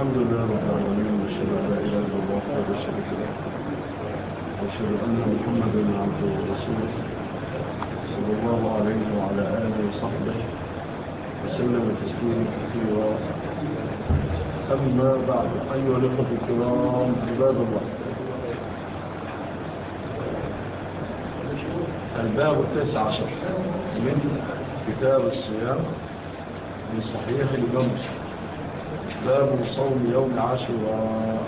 الحمد لله رب العالمين وأشهد أن لا إله إلا الله وحده لا شريك له وأشهد أن محمدا عبده ورسوله صلى الله عليه وعلى آله وصحبه وسلم تسليما كثيرا. أما بعد أيها الإخوة الكرام عباد الله الباب التاسع عشر من كتاب الصيام من صحيح الإمام مسلم. كتاب صوم يوم عاشوراء.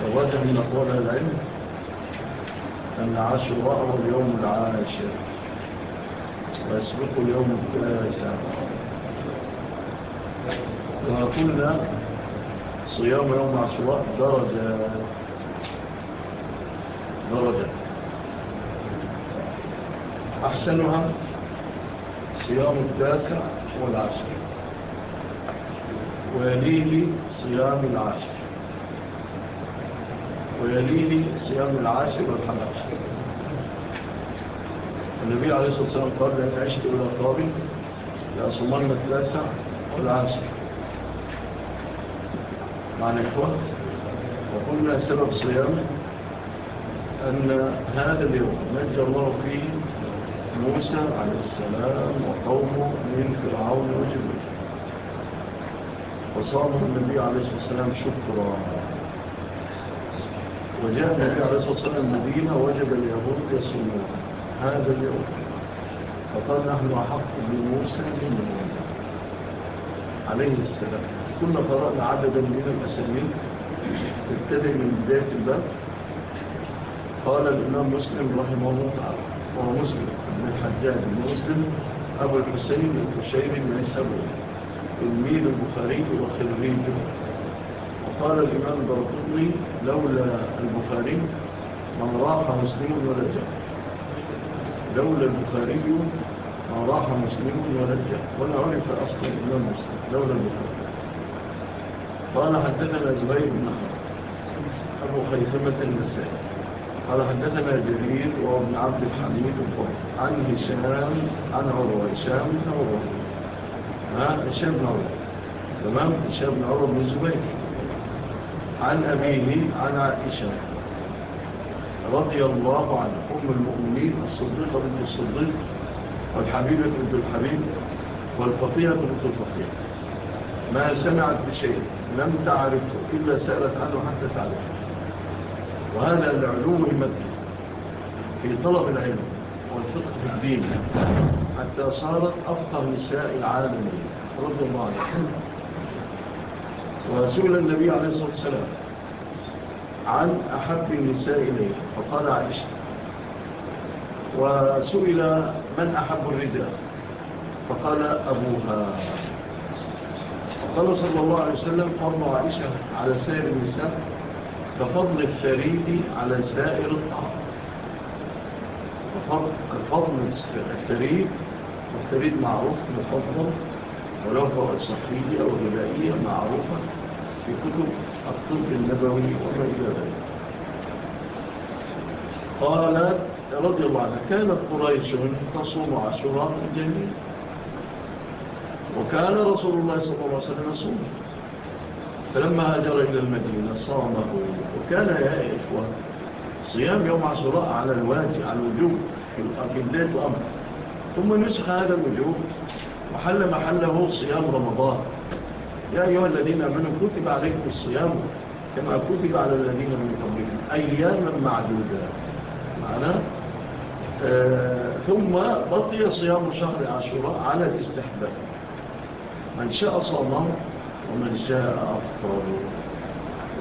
فوجد من أقوال العلم أن عاشوراء هو اليوم العاشر ويسبق اليوم التاسع وقلنا صيام يوم عاشوراء درجة درجة. أحسنها صيام التاسع والعاشر ويليه صيام العاشر ويليه صيام العاشر والحد النبي عليه الصلاة والسلام قال لأن عشت إلى طابي لأصمان التاسع والعاشر معنى إخوة وقلنا سبب صيام أن هذا اليوم نجى الله فيه موسى عليه السلام وقومه من فرعون وجبه فصام النبي عليه الصلاة والسلام شكرا. وجاء النبي عليه الصلاة والسلام مدينة وجد اليهود يصومون. هذا اليوم. فقال نحن أحق بموسى منه عليه السلام. كنا قرأنا عددا من الأسلمين ابتدأ من بداية الباب. قال الإمام مسلم رحمه الله تعالى. وهو مسلم. من الحجاج. المسلم أبو الحسين الحشيري من السبب تلميذ البخاري وخريج وقال الإمام برطولي لولا البخاري من راح مسلم ولا ورجع لولا البخاري من راح مسلم ولا ورجع ولا عرف أصلا إلا مسلم. لولا البخاري. قال حدثنا زبير بن أبو خيثمة النساء قال حدثنا جرير وابن عبد الحميد عن هشام عن عروة هشام عروة. الشاب بن عمر تمام؟ الشاب بن عمر بن الزبير. عن أبيه عن عائشة. رضي الله عن أم المؤمنين الصديقة بنت الصديق والحبيبة بنت الحبيب والفقيرة بنت الفطيعة ما سمعت بشيء لم تعرفه إلا سألت عنه حتى تعرفه. وهذا العلو المدين في طلب العلم. والفقه في الدين. حتى صارت أفقر نساء العالم. رضي الله عنه. وسئل النبي عليه الصلاة والسلام عن أحب النساء إليه فقال عائشة وسئل من أحب الرجال؟ فقال أبوها. فقال صلى الله عليه وسلم فضل عائشة على سائر النساء كفضل الثريد على سائر الطعام كفضل الثريد والثريد معروف مفضل وله صحية الصحية والغلائية معروفة في كتب الطب النبوي وما إلى ذلك قال رضي الله عنه كانت قريش تصوم عشرة جميل وكان رسول الله صلى الله عليه وسلم يصوم فلما هاجر إلى المدينة صامه وكان يا إخوة صيام يوم عصراء على الواجه على الوجوب في بداية الأمر. ثم نسخ هذا الوجوب وحل محله صيام رمضان. يا أيها الذين أمنوا كتب عليكم الصيام كما كتب على الذين من قبلكم أياما معدودة. معنا آه، ثم بطي صيام شهر عشراء على الاستحباب. من شاء صامه ومن شاء أفضل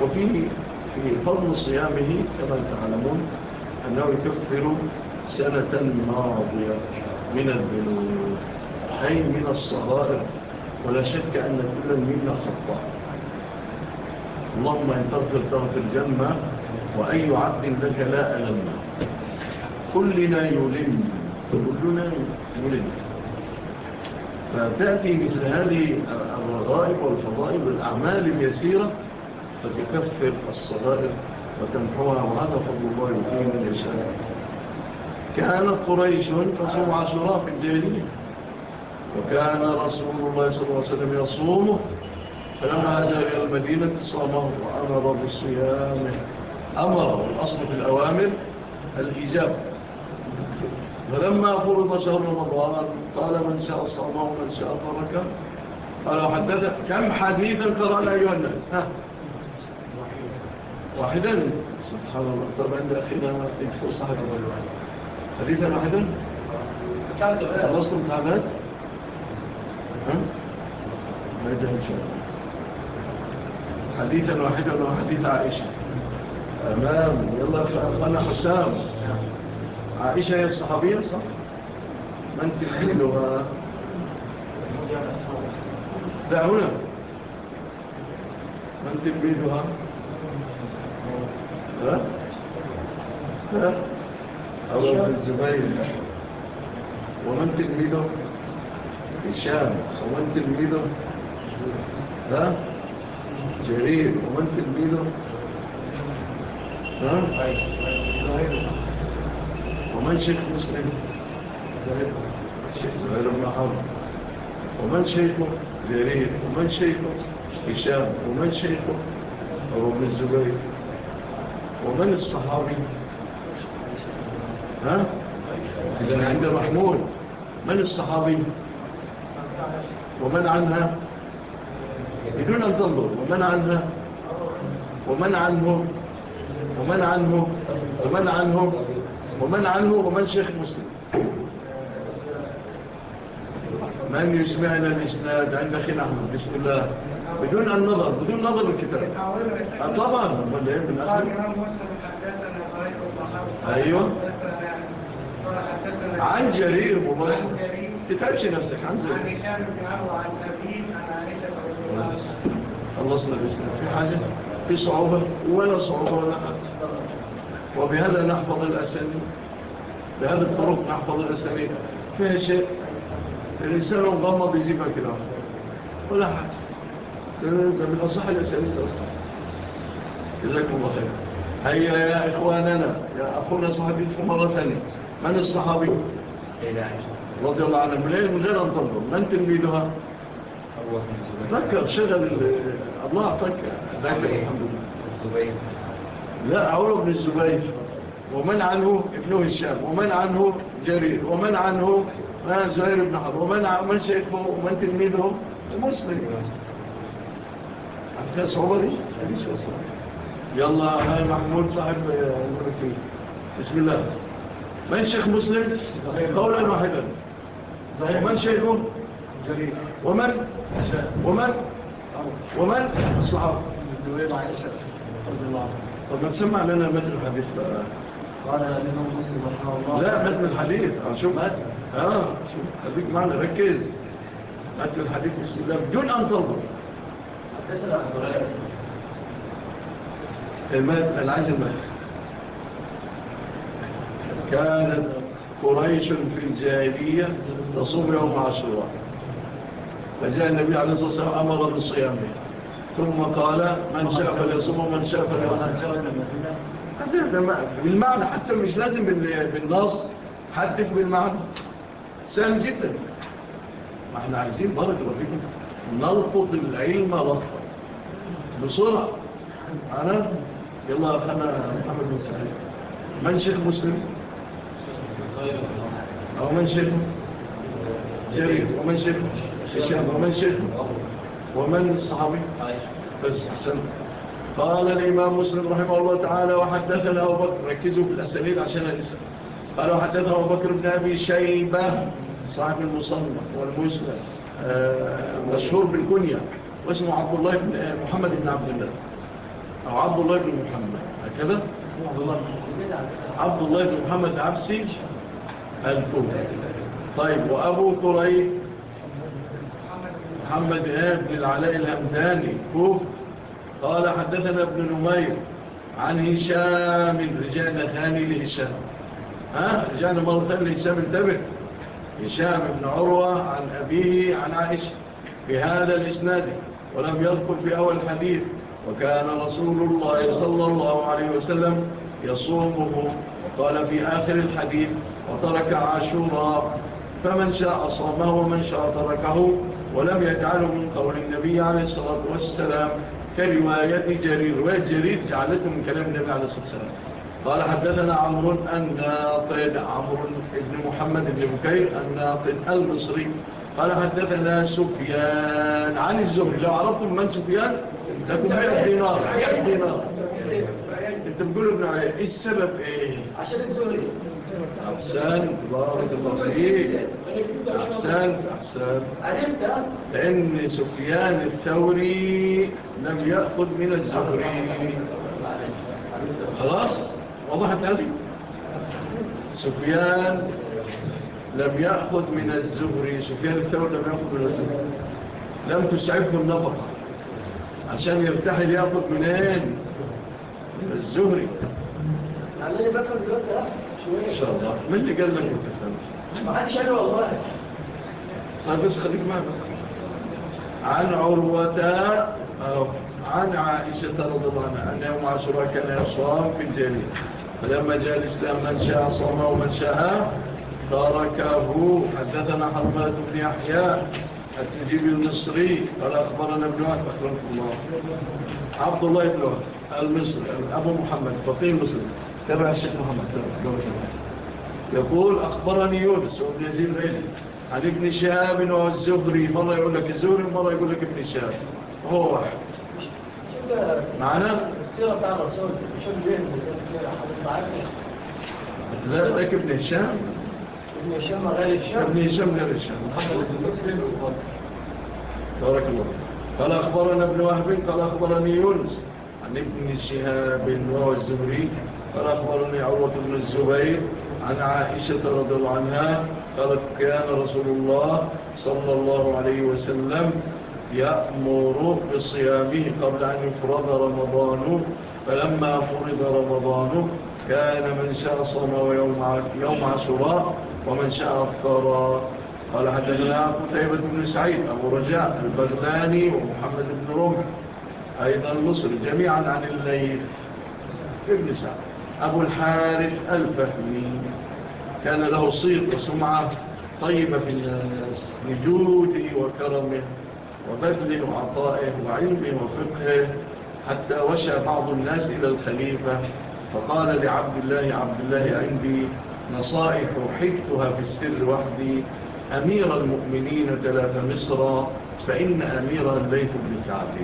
وفي في فضل صيامه كما تعلمون أنه يكفر سنة ماضية من البنود أي من الصغائر. ولا شك أن كل منا خطأ. اللهم إن تغفر تغفر جنة وأي عبد لك لا ألم. كلنا يلم كلنا يلم. فتأتي مثل هذه الرغائب والفضائب والأعمال اليسيرة فتكفر الصغائر وتمحوها وهذا فضل الله يؤتيه من يشاء كان قريش تصوم عشراء في الجاهلية. وكان رسول الله صلى الله عليه وسلم يصومه فلما جاء إلى المدينة صامه وأمر بصيامه أمر الأصل في الأوامر الاجابه فلما فرض شهر رمضان قال من شاء صامه ومن شاء تركه. قال حدث كم حديثا قرأنا أيها الناس؟ ها. واحدا. سبحان الله. طبعا عند أخينا يكفر صاحب الله حديثا واحدا؟ خلصتم تعبان ما يجب إن شاء الله. حديثا واحدا وحديث عائشة. أمام يلا فأخوانا حسام. عائشة هي الصحابية صح؟ من أنت دعونا. من تبيدها ها؟ ها؟ أبو بن الزبير ومن تلميذه؟ هشام. ومن تلميذه؟ ها؟ جرير. ومن تلميذه؟ ها؟ ومن شيخ مسلم؟ شيخ زهير بن حرب. ومن شيخه؟ جرير. ومن شيخه؟ هشام. ومن شيخه؟ أبو بن الزبير. ومن الصحابي ها؟ إذا عند محمود. من الصحابي ومن عنها؟ بدون أن تنظر. ومن عنها؟ ومن عنه؟ ومن عنه؟ ومن عنه؟ ومن عنه؟ ومن شيخ مسلم؟ من يسمعنا الإسناد؟ عند أخي نعم. بسم الله. بدون النظر بدون نظر الكتاب آه، طبعا ولا إيه من اخر أيوه. عن جرير مباشر. تتعبش نفسك عن جرير. خلصنا بسم في حاجة؟ في صعوبة؟ ولا صعوبة ولا حاجة. وبهذا نحفظ الأسامي. بهذا الطرق نحفظ الأسامي. فيها شيء. الإنسان مغمض يجيبها كده ولا حاجة. ده من الصحة الأسئلة أصلا جزاكم الله خير. هيا يا إخواننا يا أخونا صحابيتكم مرة ثانية. من الصحابي؟ رضي الله عنه. ملايين من غير أن تنظر. من تلميذها؟ ذكر شغل الله أعطاك. ذكر الحمد لله. الزبير. لا عمر بن الزبير. ومن عنه؟ ابنه الشام ومن عنه؟ جرير. ومن عنه؟ آه، زهير بن حرب. ومن, ومن شيخه؟ ومن تلميذه؟ المسلم. فيها صعوبة دي مفيش فيها يلا ها محمود صاحب الملكية بسم الله من شيخ مسلم قولا واحدا ومن شيخه جريف ومن ومن ومن الصحاب طب ما تسمع لنا مدر الحديث بقى قال لنا مسلم رحمه الله لا مدر الحديث شوف آه شوف خليك معنا ركز مدر الحديث بسم الله بدون ان تنظر العزمة كانت قريش في الجاهلية تصوم يوم عاشوراء فجاء النبي عليه الصلاة والسلام أمر بصيامه ثم قال من شاء فليصوم ومن شاء فليصوم بالمعنى حتى مش لازم بالنص حدث بالمعنى سهل جدا ما إحنا عايزين بركة وفيكم نرفض العلم رفض بسرعة. أنا؟ يلا أخنا محمد بن سعيد. من شيخ مسلم؟ أو من شيخ؟ جرير. ومن شيخ؟ هشام. ومن شيخ؟ ومن الصحابي بس حسن قال الإمام مسلم رحمه الله تعالى وحدثنا أبو بكر. ركزوا في الأساليب عشان الإسلام قال وحدثنا أبو بكر بن أبي شيبة صاحب المصنف والمسلم مشهور بالكنية واسمه عبد الله بن محمد بن عبد الله. أو عبد الله بن محمد هكذا؟ عبد الله بن محمد عبسي الكوفي. طيب وأبو كريب محمد بن العلاء الهمداني كوف قال حدثنا ابن نمير عن هشام رجعنا ثاني لهشام. ها؟ رجعنا مرة ثانية لهشام انتبه. هشام بن عروة عن أبيه عن عائشة بهذا الإسناد ولم يذكر في أول حديث وكان رسول الله صلى الله عليه وسلم يصومه. وقال في آخر الحديث وترك عاشورا فمن شاء صومه ومن شاء تركه ولم يجعله من قول النبي عليه الصلاة والسلام كرواية جرير وجرير جعلته من كلام النبي عليه الصلاة والسلام. قال حدثنا عمرو الناقد عمرو بن محمد بن بكير الناقد المصري. قال حدثنا سفيان عن الزهري. لو عرفتم من سفيان لكم 100 دينار. 100 دينار. انت بتقول ابن إيه السبب؟ إيه؟ عشان الزهري. احسان بارك الله فيك. احسان احسان عرفت لأن سفيان الثوري لم يأخذ من الزهري. خلاص؟ والله هتقابل سفيان لم يأخذ من الزهري سفيان الثور لم يأخذ من الزهري لم تسعبه النفقة عشان يرتحل يأخذ منين؟ الزهري علاني بفهم دلوقتي شوية. إن شاء الله. من اللي قال لك ما ما حدش قال والله. طب بس خليك معي بس. عن عروة أهو عن عائشة رضي الله عنها أن يوم عشرة كان يصام في الجليل. فلما جاء الإسلام من شاء صام ومن شاء تركه. حدثنا حرمات بن أحياء التجيب المصري قال أخبرنا ابن عبد أخبرنا الله. عبد الله بن عبد المصري أبو محمد فقيه مصري تبع الشيخ محمد تبع يقول أخبرني يونس وابن يزيد العلم عن ابن شهاب والزهري مرة يقول لك الزهري مرة يقول لك ابن شهاب. هو واحد. معناه السيرة بتاع الرسول. شو بيهم لا لك ابن هشام؟ ابن هشام غير الشام ابن هشام غير هشام. بارك الله قال أخبرنا ابن وهب قال أخبرني يونس عن ابن شهاب وهو الزهري قال أخبرني عروة بن الزبير عن عائشة رضي الله عنها قالت كان رسول الله صلى الله عليه وسلم يأمر بصيامه قبل أن يفرض رمضانه فلما فرض رمضانه كان من شاء صنى يوم عشراء ومن شاء أفطر. قال حدثنا قتيبة بن سعيد أبو رجاء البغداني ومحمد بن رمح أيضا المصري جميعا عن الليل ابن سعد أبو الحارث الفهمي كان له صيغ وسمعة طيبة في الناس بجوده وكرمه. وبذل وعطائه وعلم وفقه حتى وشى بعض الناس إلى الخليفة. فقال لعبد الله عبد الله عندي نصائح حكتها في السر وحدي. أمير المؤمنين تلاف مصر فإن أمير الليث بن سعد.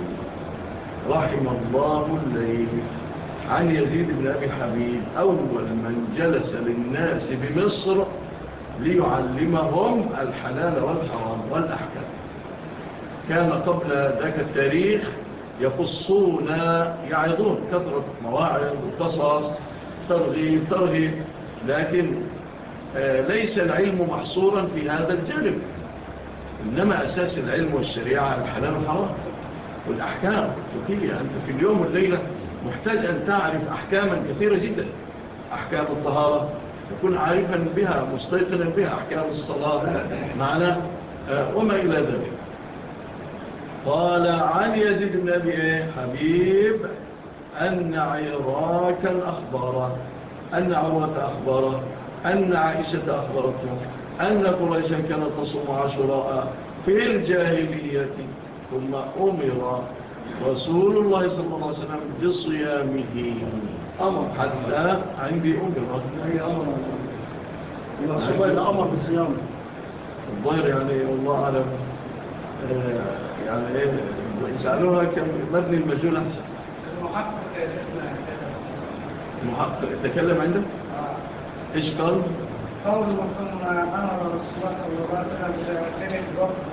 رحم الله الليث عن يزيد بن أبي حبيب أول من جلس للناس بمصر ليعلمهم الحلال والحرام والأحكام. كان قبل ذاك التاريخ يقصون يعرضون كثرة مواعظ وقصص ترغيب ترغيب لكن آه، ليس العلم محصورا في هذا الجانب. إنما أساس العلم والشريعة الحلال والحرام والأحكام. الفقهية أنت في اليوم والليلة محتاج أن تعرف أحكاما كثيرة جدا. أحكام الطهارة تكون عارفا بها مستيقنا بها أحكام الصلاة معنا آه، وما إلى ذلك. قال عن يزيد بن أبي حبيب أن عراكا الأخبار أن عروة أخبار أن عائشة أخبرته أن قريشا كانت تصوم عشراء في الجاهلية ثم أمر رسول الله صلى الله عليه وسلم بصيامه. أمر حتى عندي أمر. أي أمر الله سبحانه أمر بصيامه. الظاهر يعني الله أعلم. يعني يجعلوها كمبني المجهول أحسن المحقق المحقق تكلم عندك إيش قال؟ قول مصنع أمر رسول الله صلى الله عليه وسلم بشهادتين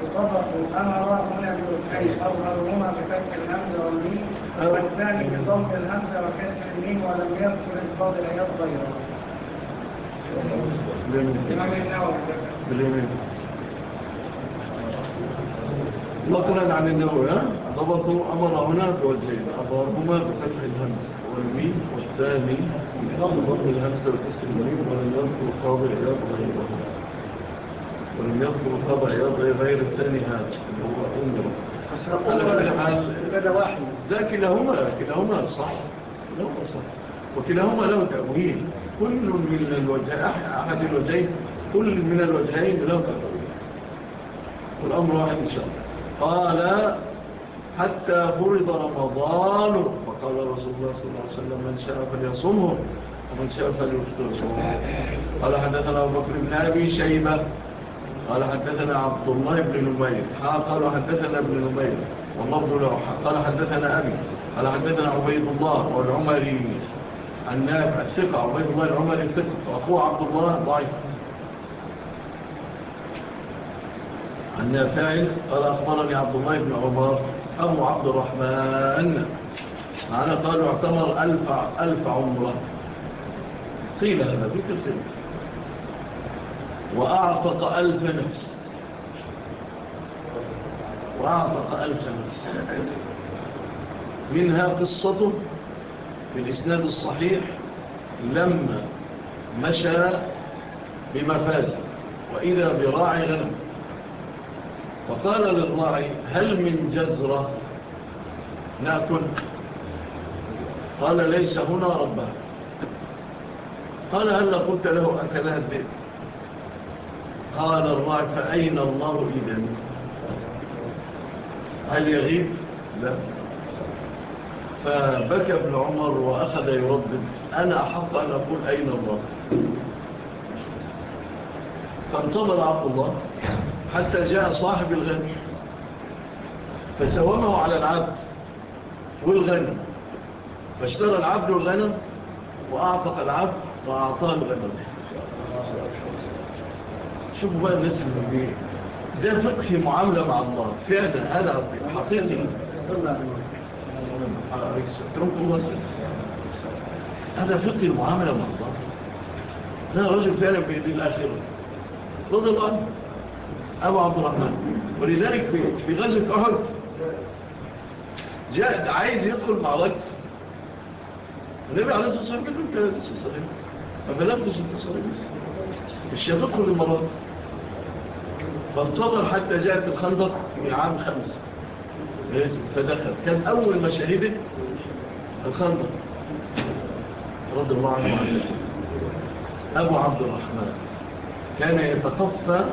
بطبق أمر هنا بالحي أظهرهما بفتح الهمزة والمين والثاني بضم الهمزة وكسر المين ولم يذكر إفضاد الأيات غيره باليمين باليمين مطلع عن النووي ضبطوا أمر هناك وجهين اضربهما بفتح الهمس والمين والثاني ضبط الهمس والكسر المريض ولم يذكر طابع عياض غيره ولم يذكر طابع عياض غير الثاني هذا اللي هو واحد ذا كلاهما كلاهما صح كلاهما صح وكلاهما له تأويل كل من الوجه أحد الوجهين كل من الوجهين له تأويل والأمر واحد إن شاء الله قال حتى فرض رمضان فقال رسول الله صلى الله عليه وسلم من شاء فليصمه ومن شاء فليفطر. قال حدثنا أبو بكر بن أبي شيبة. قال حدثنا عبد الله بن نمير. قال حدثنا ابن نمير والله له قال حدثنا أبي. قال حدثنا عبيد الله والعمري النافع الثقة عبيد الله العمري الثقة وأخوه عبد الله ضعيف. النافعي قال أخبرني عبد الله بن عمر أبو عبد الرحمن. معنا قالوا اعتمر ألف, ألف عمرة. قيل هذا ذكر سنة وأعطق ألف نفس. وأعطق ألف نفس. منها قصته في الإسناد الصحيح لما مشى بمفازه. وإذا براعي غنم. وقال للراعي هل من جزرة؟ نأكل قال ليس هنا ربها قال هل قلت له أكلها الذئب قال الراعي فأين الله إذا هل يغيب؟ لا. فبكى ابن عمر وأخذ يردد أنا أحق أن أقول أين الله؟ فانتظر عبد الله. حتى جاء صاحب الغني. فسومه على العبد والغني. فاشترى العبد الغنم وأعتق العبد وأعطاه الغنم. شوفوا بقى الناس المبيه ده فقه معاملة مع الله. فعلا هذا حقيقي. هذا فقه المعاملة مع الله. ده رجل فعلا بيدي الأخير رضي الله أبو عبد الرحمن. ولذلك في غزة أهد جاء عايز يدخل معركة النبي عليه الصلاة والسلام قال له أنت لسه صغير فبلغت أنت صغير مش يدخل المرض فانتظر حتى جاءت الخندق في عام خمسة. فدخل. كان أول ما شهده الخندق. رضي الله عنه أبو عبد الرحمن. كان يتقفى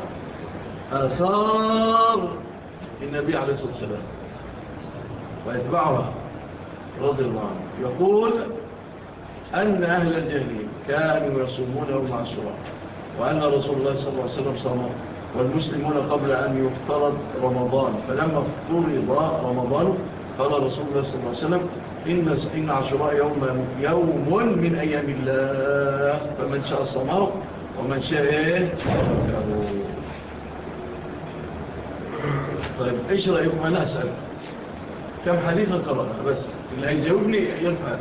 آثار النبي عليه الصلاة والسلام. ويتبعها رضي الله عنه. يقول أن أهل الجهل كانوا يصومون يوم عشرة وأن رسول الله صلى الله عليه وسلم صمت والمسلمون قبل أن يفترض رمضان. فلما افترض رمضان قال رسول الله صلى الله عليه وسلم إن إن عشراء يوم يوم من أيام الله. فمن شاء صمار ومن شاء إيه؟ طيب إيش رأيكم أنا أسأل. كم حديثا قرأنا بس. اللي هيجاوبني ينفع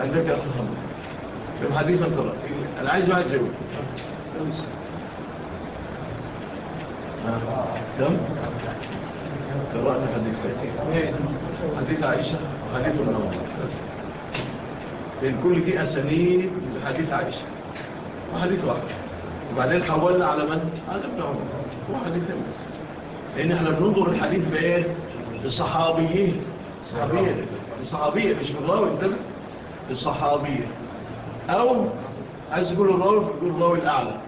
عندك يا كم حديثا قرأنا أنا عايز واحد جاوب كم؟ قرأنا حديث حديث عائشة وحديث النوم لأن كل دي أسانيد حديث عائشة. وحديث واحد. وبعدين حولنا على من؟ على ابن عمر. هو حديث لأن إحنا بننظر الحديث بإيه؟ بالصحابيين صحابية الصحابية مش بالراوي انتبه الصحابية أو عايز تقول الراوي يقول الراوي الأعلى.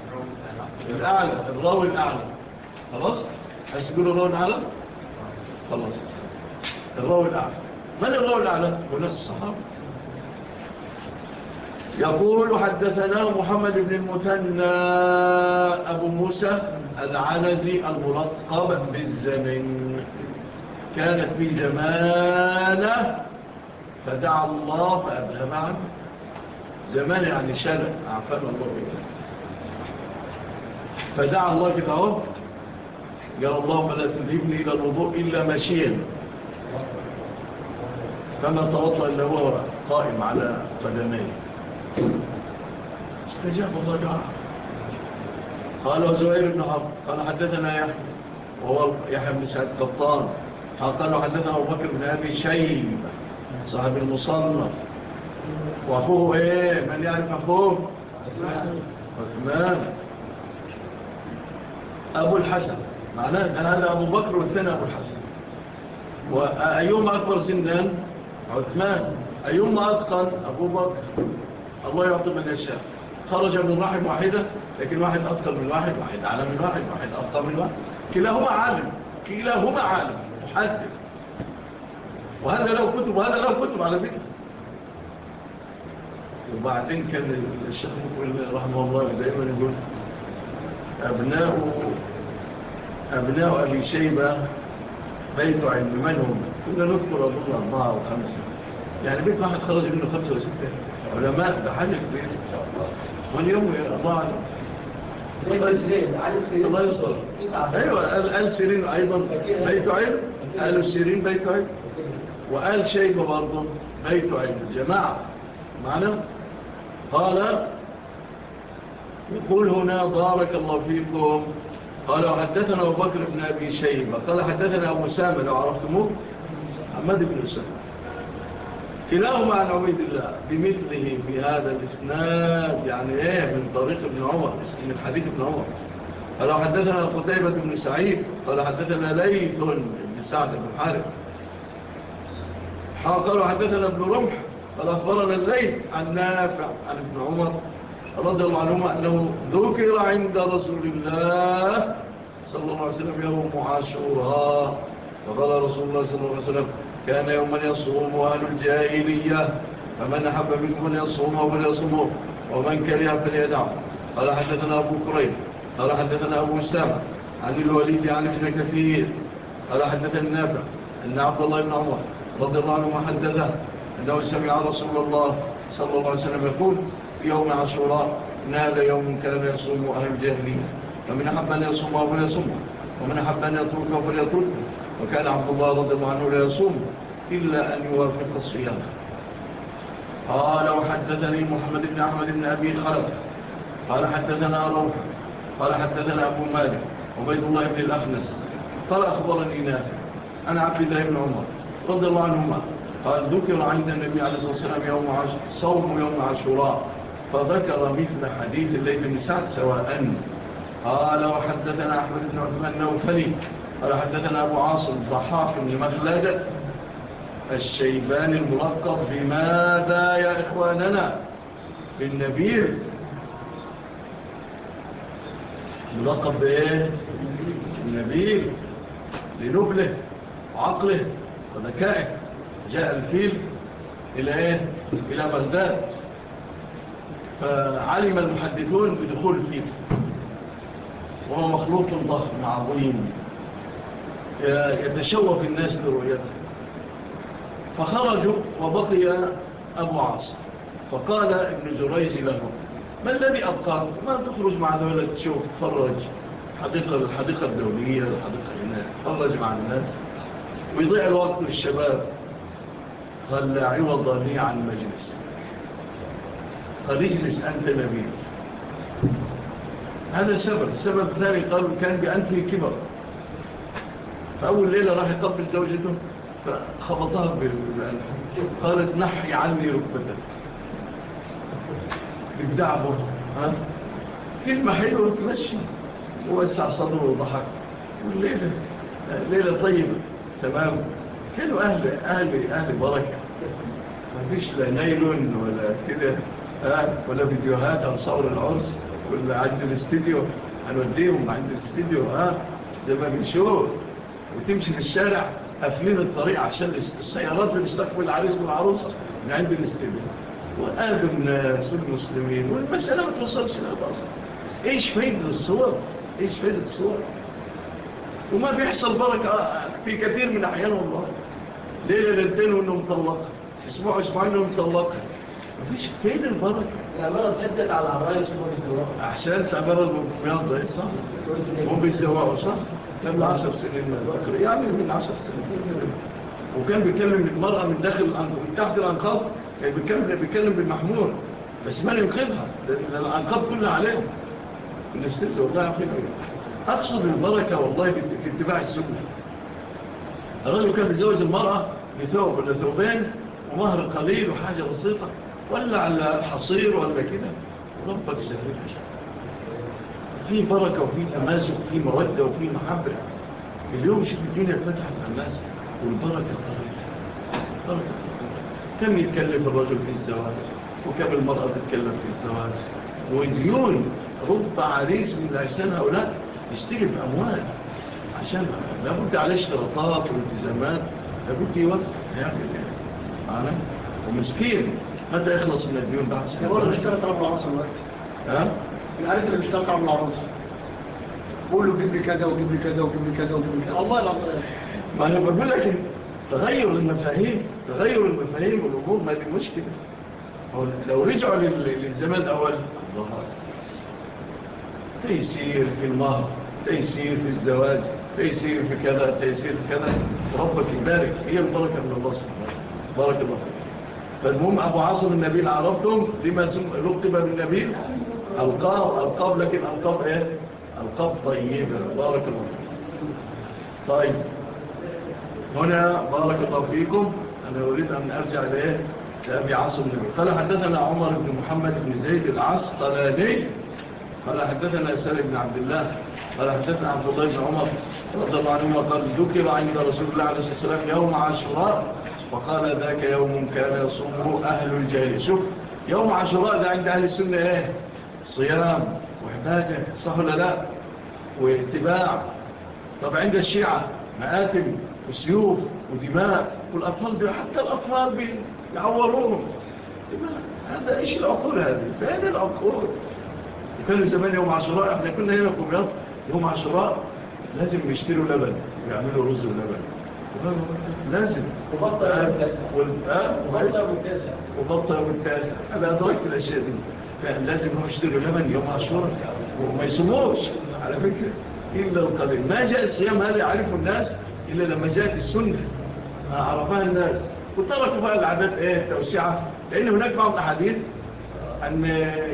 الأعلى الراوي الأعلى. خلاص؟ عايز تقول الراوي الأعلى؟ خلاص. الراوي الأعلى. من الراوي الأعلى؟ قلنا الصحابة يقول حدثنا محمد بن المثنى أبو موسى العنزي الملقب بالزمن. كانت في زمانه فدعا الله فأبهم عنه. زمان يعني شرع عفان الله بك. فدعا الله كده أهو. يا اللهم لا تذهبني إلى الوضوء إلا ماشيا. فما توطأ إلا هو قائم على قدميه. استجاب الله دعاء قال وزوير بن حرب قال حدثنا يحيى وهو يحيى بن سعد قطار قال حدثنا أبو بكر بن أبي شيبة صاحب المصنف. وأخوه إيه؟ من يعرف أخوه؟ عثمان. أبو الحسن. معناه هذا أبو بكر والثاني أبو الحسن. وأيوم أكبر سندان عثمان. أيوم أتقن؟ أبو بكر. الله يعطي من يشاء. خرج من واحد واحدة لكن واحد أفضل من واحد واحد أعلى من واحد واحد أفضل من واحد. كلاهما عالم كلاهما عالم محدد. وهذا له كتب وهذا له كتب على فكرة. وبعدين كان الشيخ يقول رحمه الله دائما يقول أبناء أبناء أبي شيبة بيت علم من هم كنا نذكر أبناء أربعة وخمسة يعني بيت واحد خرج منه خمسة وستة. علماء بحالك بيه من يوم الله واليوم الله يصدر أيوة قال آل سيرين أيضا. بيت علم آل سيرين بيت علم وقال شيبة برضه بيت علم الجماعة معنا قال يقول هنا بارك الله فيكم. قال وحدثنا أبو بكر بن أبي شيبة. قال حدثنا أبو سامر لو عرفتموه. عمد بن سامة. كلاهما عن عبيد الله بمثله في هذا الإسناد يعني إيه من طريق ابن عمر من حديث ابن عمر. قال حدثنا قتيبة بن سعيد قال حدثنا ليث بن سعد بن حارب قالوا حدثنا ابن رمح قال أخبرنا الليث عن نافع عن ابن عمر رضي الله عنهما أنه ذكر عند رسول الله صلى الله عليه وسلم يوم عاشوراء فقال رسول الله صلى الله عليه وسلم كان يوما يصوم أهل الجاهلية فمن أحب منكم يصوم فليصومه ومن كره فليدعه قال حدثنا أبو كريم قال حدثنا أبو سامة عن الوليد عن ابن كثير. قال حدثنا النافع أن عبد الله بن عمر رضي الله عنه حدثه أنه سمع رسول الله صلى الله عليه وسلم يقول في يوم عشراء نال يوم كان يصوم أهل الجاهلية فمن أحب أن يصومه فليصومه ومن أحب أن يتركه فليتركه وكان عبد الله رضي الله عنه لا يصوم إلا أن يوافق الصيام. قال وحدثني محمد بن أحمد بن أبي خلق قال حدثنا روح. قال حدثنا أبو مالك. وبيض الله بن الأخنس. قال أخبرني نافع. أنا عبد الله بن عمر رضي الله عنهما. قال ذكر عند النبي عليه الصلاة والسلام يوم عش... صوم يوم عاشوراء فذكر مثل حديث الليل بن سعد سواء. قال وحدثنا أحمد بن عثمان نوفلي قال حدثنا أبو عاصم ضحاك بن مخلد الشيبان الملقب بماذا يا إخواننا؟ بالنبيل. ملقب بإيه؟ النبيل لنبله وعقله وذكائه. جاء الفيل إلى إيه؟ إلى بغداد. فعلم المحدثون بدخول الفيل. وهو مخلوق ضخم عظيم. آه، يتشوف الناس لرؤيته فخرجوا وبقي أبو عاصم. فقال ابن جريج له ما الذي أبقى ما تخرج مع ذولا تشوف تفرج. حديقة الحديقة الدولية الحديقة هناك. تفرج مع الناس. ويضيع الوقت للشباب. قال لا عوض لي عن المجلس. قال اجلس أنت نبيل هذا سبب. السبب الثاني قالوا كان بأنفي كبر. فأول ليلة راح يقبل زوجته فخبطها بالقلب قالت نحي عني ركبتك. بجدع برضه ها؟ كلمة حلوة تمشي. ووسع صدره وضحك. والليلة ليلة طيبة. تمام. كانوا أهل أهل أهل بركة. مفيش لا نايلون ولا كده ولا فيديوهات عن صور العرس ولا عند الاستديو. هنوديهم عند الاستديو ها؟ زي ما بنشوف وتمشي في الشارع قافلين الطريق عشان السيارات بتستقبل العريس والعروسه من عند الاستبداد وقابل ناس والمسلمين والمسألة ما توصلش لها إيش فايدة الصور؟ إيش فايدة الصور؟ وما بيحصل بركة آه، في كثير من أحيان والله. ليلة ليلتين وإنه مطلقة أسبوع أسبوعين وإنه مطلقة. مفيش فين البركة. العماره تهدد على العرايس وانه مطلقه أحسنت عماره المبيضه صح؟ وبيزوقوا صح؟ للأسف سنين الذكر يعني من 10 سنين وكان بيكلم المرأة من داخل من تحت الأنقاض كان يعني بيكلم, بيكلم بالمحمول بس ما ينقذها الأنقاض كلها عليهم. من السلسة والله يا أخي. أقصد البركة والله في اتباع السنة الرجل كان يزوج المرأة بثوب ولا ثوبين ومهر قليل وحاجة بسيطة. ولا على الحصير ولا كده. ربك سهل في بركة وفي تماسك وفي مودة وفي محبة اليوم شوف الدنيا فتحت على الناس والبركة طريقة كم يتكلف الرجل في الزواج؟ وكم المرأة تتكلف في الزواج؟ وديون رب عريس من العشان هؤلاء يشتري في أموال. عشان لابد عليه اشتراطات والتزامات لابد يوفر هيعمل معنا؟ ومسكين. متى يخلص من الديون؟ بعد سنة. ورد اشترط رب عصر الوقت ها؟ العريس اللي مش تقع من العروس قولوا له جيب لي كذا وجيب لي كذا وجيب لي كذا وجيب لي كذا الله العظيم ما أنا بقول لك تغير المفاهيم تغير المفاهيم والامور ما دي مشكله لو رجعوا للزمان الأول الله تيسير في المهر تيسير في الزواج تيسير في كذا تيسير في كذا ربك يبارك هي البركه من الله سبحانه بارك الله فالمهم ابو عاصم النبيل عرفتم لما لقب بالنبيل ألقاب ألقاب لكن ألقاب إيه؟ ألقاب طيبة بارك الله طيب هنا بارك الله فيكم. أنا أريد أن أرجع لإيه لأبي عاصم نبي قال حدثنا عمر بن محمد بن زيد العسقلاني. قال حدثنا سالم بن عبد الله. قال حدثنا عبد الله بن عمر رضي الله عنهما قال ذكر عند رسول الله عليه الصلاة والسلام يوم عاشوراء. فقال ذاك يوم كان يصومه أهل الجاهليه شوف يوم عاشوراء ده عند أهل السنة إيه؟ صيام وعبادة صح ولا لا؟ واتباع. طب عند الشيعة مآتم وسيوف ودماء والأطفال حتى الأطفال بيعورونهم هذا إيش العقول هذه؟ فين العقول؟ كانوا زمان يوم عشراء إحنا كنا هنا في يوم عشراء لازم يشتروا لبن ويعملوا رز ولبن لازم. وبطل والتاسع وبطل التاسع أنا أدركت الأشياء دي لازم هم يشتروا لبن يوم عاشوراء. وما يسموش. على فكرة. إلا القليل ما جاء الصيام هذا يعرفه الناس إلا لما جاءت السنة. عرفها الناس. وتركوا بقى العادات إيه؟ التوسعة. لأن هناك بعض الأحاديث أن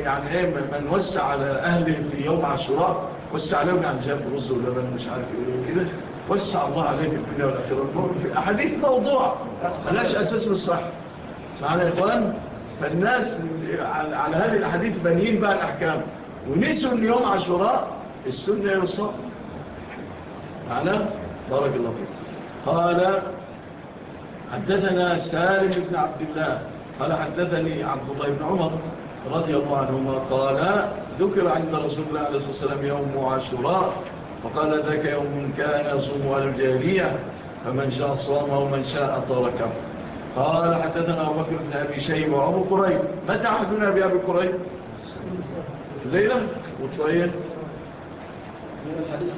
يعني إيه؟ من وسع على أهله في يوم عاشوراء وسع لهم يعني جاب رز ولبن مش عارف إيه كده وسع الله عليك الدنيا والآخرة. في أحاديث موضوع. ملاش أساس بالصح معنا يا إخوان فالناس على هذه الأحاديث بنيين بقى الأحكام. ونسوا اليوم عشراء السنة ينصح معنا بارك الله فيك. قال حدثنا سالم بن عبد الله. قال حدثني عبد الله بن عمر رضي الله عنهما. قال ذكر عند رسول الله عليه الصلاة والسلام يوم عاشوراء. وقال ذاك يوم كان يصوم على الجاهلية فمن شاء صامه ومن شاء تركه قال حدثنا أبو بكر بن أبي شيب وأبو قريب. متى عهدنا بأبي قريب؟ ليلة. وشوية الحديث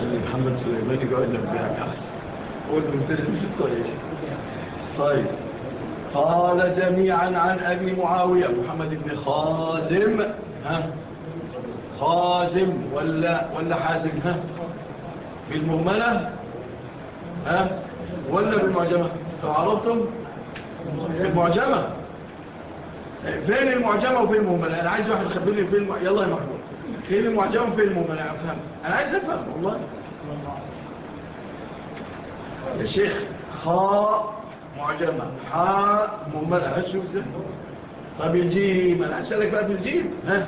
خلي محمد سليماني يقعد لك بها قول من تسمي طيب. قال جميعا عن أبي معاوية محمد بن خازم ها؟ خازم ولا, ولا حازم ها؟ بالمهملة ها؟ ولا بالمعجمة تعرفتم بالمعجمة فين المعجمة وفين المهملة؟ أنا عايز واحد يخبرني فين يلا يا محمود. فين المعجمة وفين المهملة؟ أفهم أنا عايز أفهم والله. يا شيخ خاء معجمة حاء مملها شوف زي طب الجيم أنا أسألك بقى بالجيم ها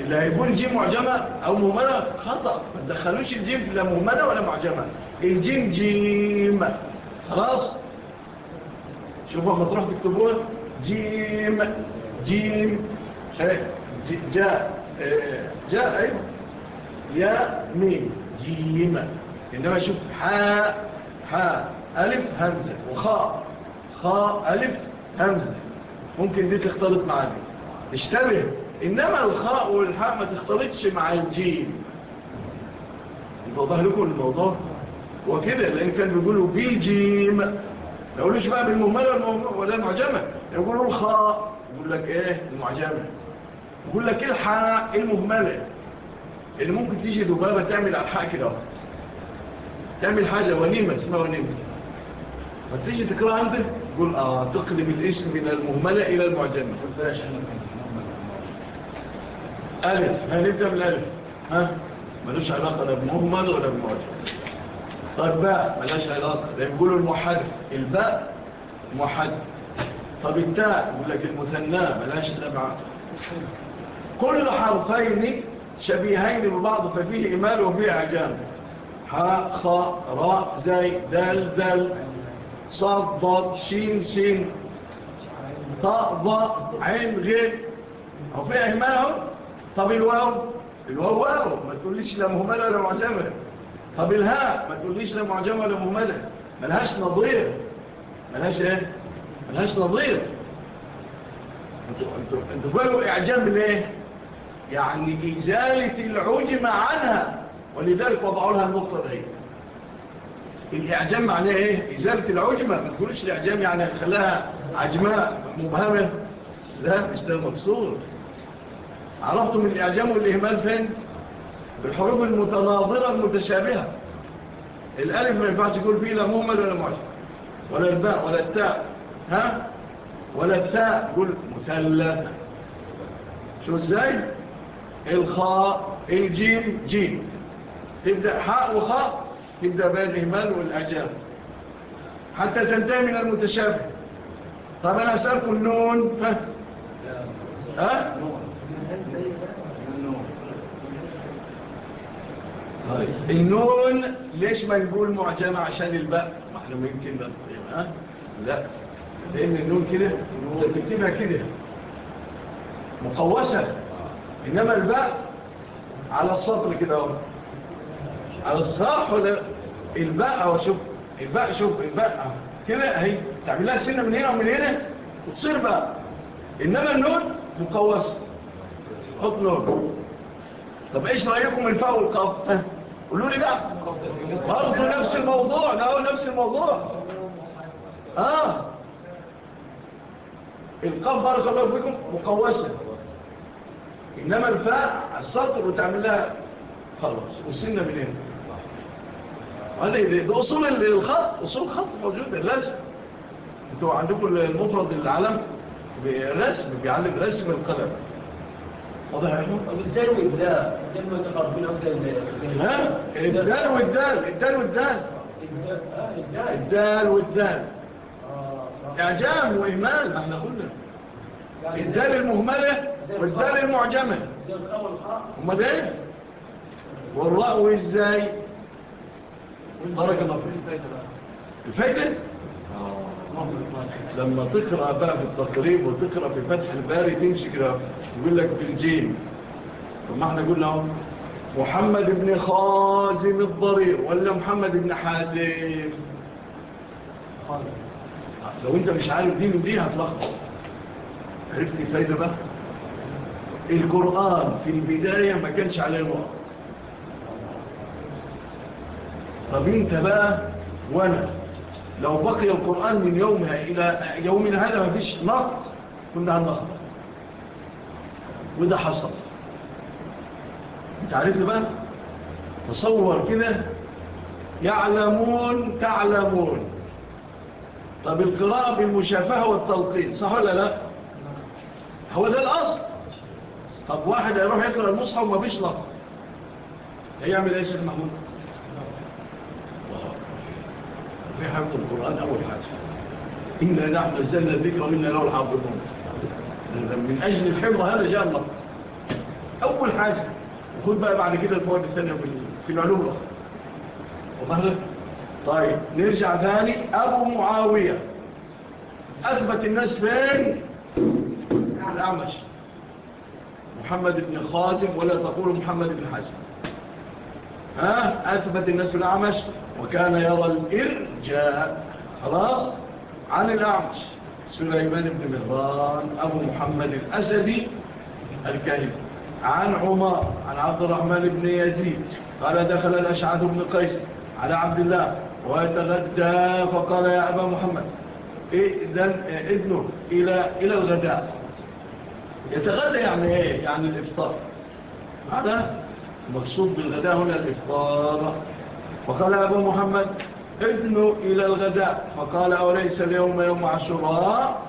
اللي هيقول جيم معجمة أو مهملة خطأ ما تدخلوش الجيم لا مهملة ولا معجمة الجيم جيم خلاص. شوفوا ما تروح تكتبون جيم جيم جاء آه، جاء أيوه. يا ميم. جيم انما شوف حاء حاء ألف همزة. وخاء. خاء ألف همزة. ممكن دي تختلط مع دي. اشتبه. إنما الخاء والحاء ما تختلطش مع الجيم. يتوضح لكم الموضوع؟ هو كده لأن كان بيقولوا بي جيم ما يقولوش بقى بالمهملة ولا المعجمة. يقولوا الخاء. يقول لك إيه؟ المعجمة. يقول لك إيه الحاء؟ المهملة. اللي ممكن تيجي ذبابة تعمل على الحاء كده تعمل حاجة ونيمة اسمها ونيمة. ما تيجي تقرأ عندك؟ قول آه تقلب الاسم من المهملة إلى المعجمة. ألف. هنبدأ من ألف ها؟ ملوش علاقة لا بمهمل ولا بمعجم طيب باء. ملوش علاقة. ده يقولوا المحدث الباء محدث طب التاء يقول لك المثنى. ملوش علاقه كل حرفين شبيهين ببعض ففيه إمال وفيه عجام. ح خ ر زي دل دل صاد ضاد شين سين طاء ضاء عين غير أو فيه همال اهو طب الواو الواو واو ما تقوليش لا مهملة ولا معجمة. طب الهاء ما تقوليش لا معجمة ولا مهملة. ملهاش نظير. ملهاش إيه؟ ملهاش نظير. أنتوا أنتوا أنتوا بقوا اعجام ليه؟ يعني إزالة العجم عنها. ولذلك وضعوا لها النقطة دي. الإعجام معناه إيه؟ إزالة العجمة ما تقولش الإعجام يعني خلاها عجماء مبهمة لا مش ده المقصود عرفتم الإعجام والإهمال فين؟ بالحروف المتناظرة المتشابهة الألف ما ينفعش يقول فيه لا مهمل ولا معجم ولا الباء ولا التاء ها؟ ولا التاء قول مثلثة شو إزاي؟ الخاء الجيم جيم تبدأ حاء وخاء يبدأ بقى الإهمال والإعجام حتى تنتهي من المتشابه. طب أنا أسألكم النون ها؟ ها؟ النون ليش ما نقول معجمة عشان الباء؟ ما إحنا ممكن بقى ها؟ لا. لأن النون كده تكتبها كده. مقوسة. إنما الباء على السطر كده أهو. على الصاح ولا الباء وشوف الباء شوف الباء. كده أهي. تعمل لها سنة من هنا ومن هنا وتصير باء إنما النون مقوسه حط نون. طب إيش رأيكم الفاء والقاف؟ ها قولوا لي بقى. برضه نفس الموضوع. ده هو نفس الموضوع. آه. القاف بارك الله فيكم مقوسه إنما الفاء على السطر وتعمل لها خلاص. وصلنا من هنا. اصول الخط؟ أصول الخط موجودة الرسم. أنتوا عندكم المفرد العلم بالرسم بيعلم رسم القلم. واضح يا اخوان الدال والدال كلمه تقربنا ها الدال والدال الدال والدال الدال والدال آه، آه، إعجام وإهمال إحنا قلنا. يعني الدال المهملة والدال المعجمة. الدال أمال إيه؟ والراء إزاي بارك الله فيك. الفجر؟ لما تقرأ بقى في التقريب وتقرأ في فتح الباري تمشي كده يقول لك بالجيم طب ما إحنا قلنا لهم محمد بن خازم الضرير ولا محمد بن حازم؟ لو أنت مش عارف دي من دي هتلخبط. عرفت الفايدة بقى؟ القرآن في البداية ما كانش عليه نقط طب انت بقى وأنا لو بقي القرآن من يومها إلى يومنا هذا مفيش نقط كنا هنخط وده حصل. انت عارف بقى؟ تصور كده. يعلمون تعلمون. طب القراءة بالمشافهة والتلقين صح ولا لا؟ هو ده الأصل. طب واحد يروح يقرأ المصحف ومفيش نقط هيعمل إيه سيد محمود؟ في حفظ القرآن أول حاجة إنا نحن نزلنا الذكر وإنا له الحافظون. من أجل الحفظ هذا جاء الله أول حاجة وخذ بقى بعد كده الفوائد الثانية في العلوم. الأخرى طيب نرجع ثاني. أبو معاوية. أثبت الناس فين؟ الأعمش محمد بن خازم ولا تقول محمد بن حازم. ها أثبت الناس الأعمش وكان يرى الإرجاء. خلاص؟ عن الأعمش. سليمان بن مهران أبو محمد الأسدي الكهب عن عمر عن عبد الرحمن بن يزيد. قال دخل الأشعاد بن قيس على عبد الله ويتغدى فقال يا أبا محمد إذن إذنه إلى, إلى الغداء. يتغدى يعني إيه؟ يعني الإفطار. هذا مقصود بالغداء هنا الإفطار. فقال أبو محمد ابن إلى الغداء. فقال أوليس اليوم يوم عشراء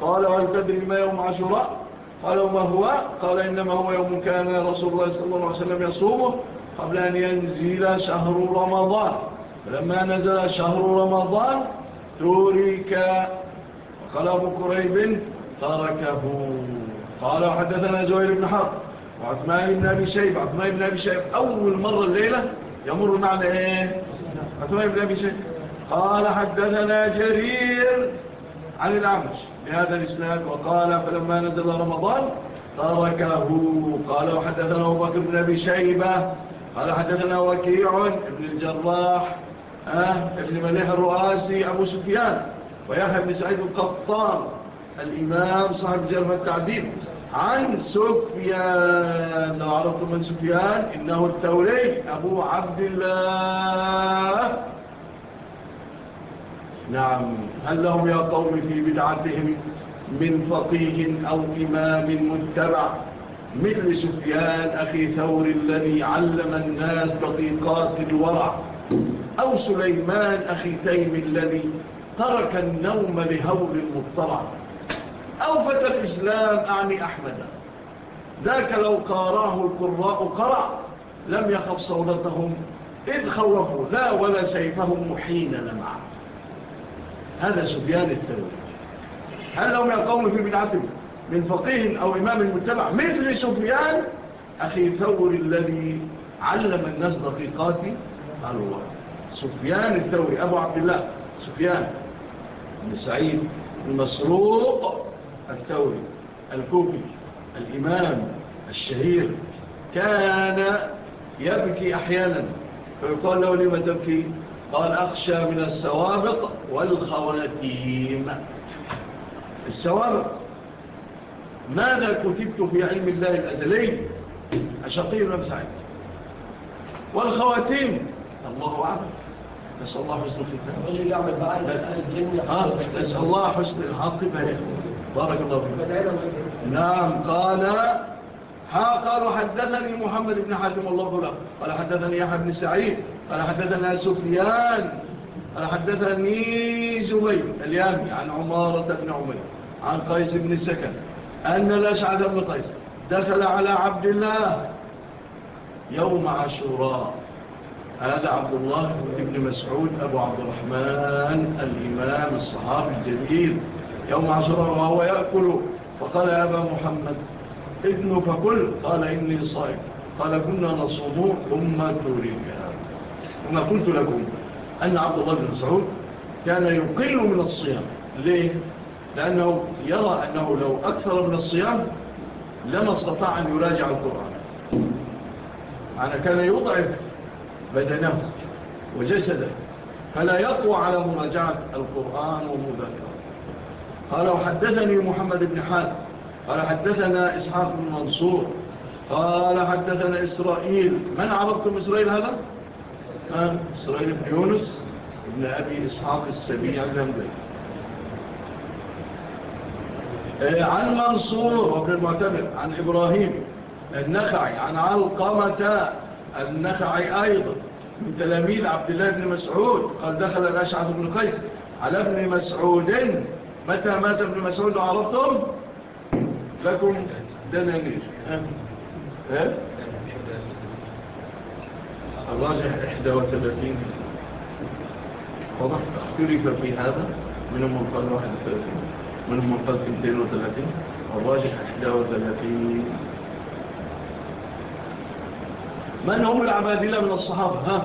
قال وهل تدري ما يوم عشراء قال وما هو؟ قال إنما هو يوم كان رسول الله صلى الله عليه وسلم يصومه قبل أن ينزل شهر رمضان. فلما نزل شهر رمضان ترك. وقال أبو كريب تركه. قال حدثنا زهير بن حرب. وعثمان بن أبي شيبة عثمان بن أبي شيبة أول مرة الليلة يمر معنا إيه عثمان بن أبي شيبة قال حدثنا جرير عن الأعمش بهذا الإسناد وقال فلما نزل رمضان تركه. قال وحدثنا أبو بكر بن أبي شيبة. قال حدثنا وكيع ابن الجراح آه، ابن مليح الرؤاسي أبو سفيان ويحيى بن سعيد القطار الإمام صاحب جرم التعديل. عن سفيان لو عرفتم من سفيان إنه التوري أبو عبد الله. نعم هل لهم يا قوم في بدعتهم من فقيه أو إمام متبع؟ مثل سفيان أخي ثور الذي علم الناس دقيقات الورع. أو سليمان أخي تيم الذي ترك النوم لهول المطلع أو فتى الإسلام أعني أحمد. ذاك لو قارعه القراء قرع. لم يخف سوطهم إذ خوفوا لا ولا سيفهم حين لمع هذا سفيان الثوري. هل لهم يقوم في بدعتهم من فقيه أو إمام المتبع مثل سفيان أخي ثوري الذي علم الناس دقيقات الله سفيان الثوري. أبو عبد الله. سفيان بن سعيد المسروق. الثوري الكوفي الإمام الشهير كان يبكي أحيانا فيقال له لما تبكي؟ قال أخشى من السوابق والخواتيم. السوابق. ماذا كتبت في علم الله الأزلي؟ الشقير بن سعيد. والخواتيم. الله أعلم. نسأل الله حسن الختام. نسأل الله حسن العاقبة بارك الله فيك. نعم قال ها قالوا حدثني محمد بن حاتم الله له قال حدثني يحيى بن سعيد. قال حدثنا سفيان. قال حدثني زبير اليامي عن عمارة بن عمير عن قيس بن سكن أن الأشعد بن قيس دخل على عبد الله يوم عاشوراء. هذا عبد الله بن مسعود أبو عبد الرحمن الإمام الصحابي الجليل. يوم عشر وهو يأكل؟ فقال يا أبا محمد ابن فكل قال إني صائم. قال كنا نصوم ثم تريكها وما قلت لكم أن عبد الله بن سعود كان يقل من الصيام. ليه؟ لأنه يرى أنه لو أكثر من الصيام لما استطاع أن يراجع القرآن. أنا كان يضعف بدنه وجسده فلا يقوى على مراجعة القرآن ومذاكرة. قال وحدثني محمد بن حاد قال حدثنا إسحاق بن منصور. قال حدثنا إسرائيل. من عرفتم إسرائيل هذا؟ إسرائيل بن يونس ابن أبي إسحاق السبيع الجنبي عن منصور وابن المعتمد عن إبراهيم النخعي عن علقمة النخعي أيضا من تلاميذ عبد الله بن مسعود قال دخل الأشعث بن قيس على ابن مسعود متى مات ابن مسعود؟ عرفتم لكم دنانير ها إيه؟ الراجح 31 وضح اختلف في هذا. من المنقل 31 من المنقل 32 الراجح 31 من هم العبادلة من الصحابة؟ ها؟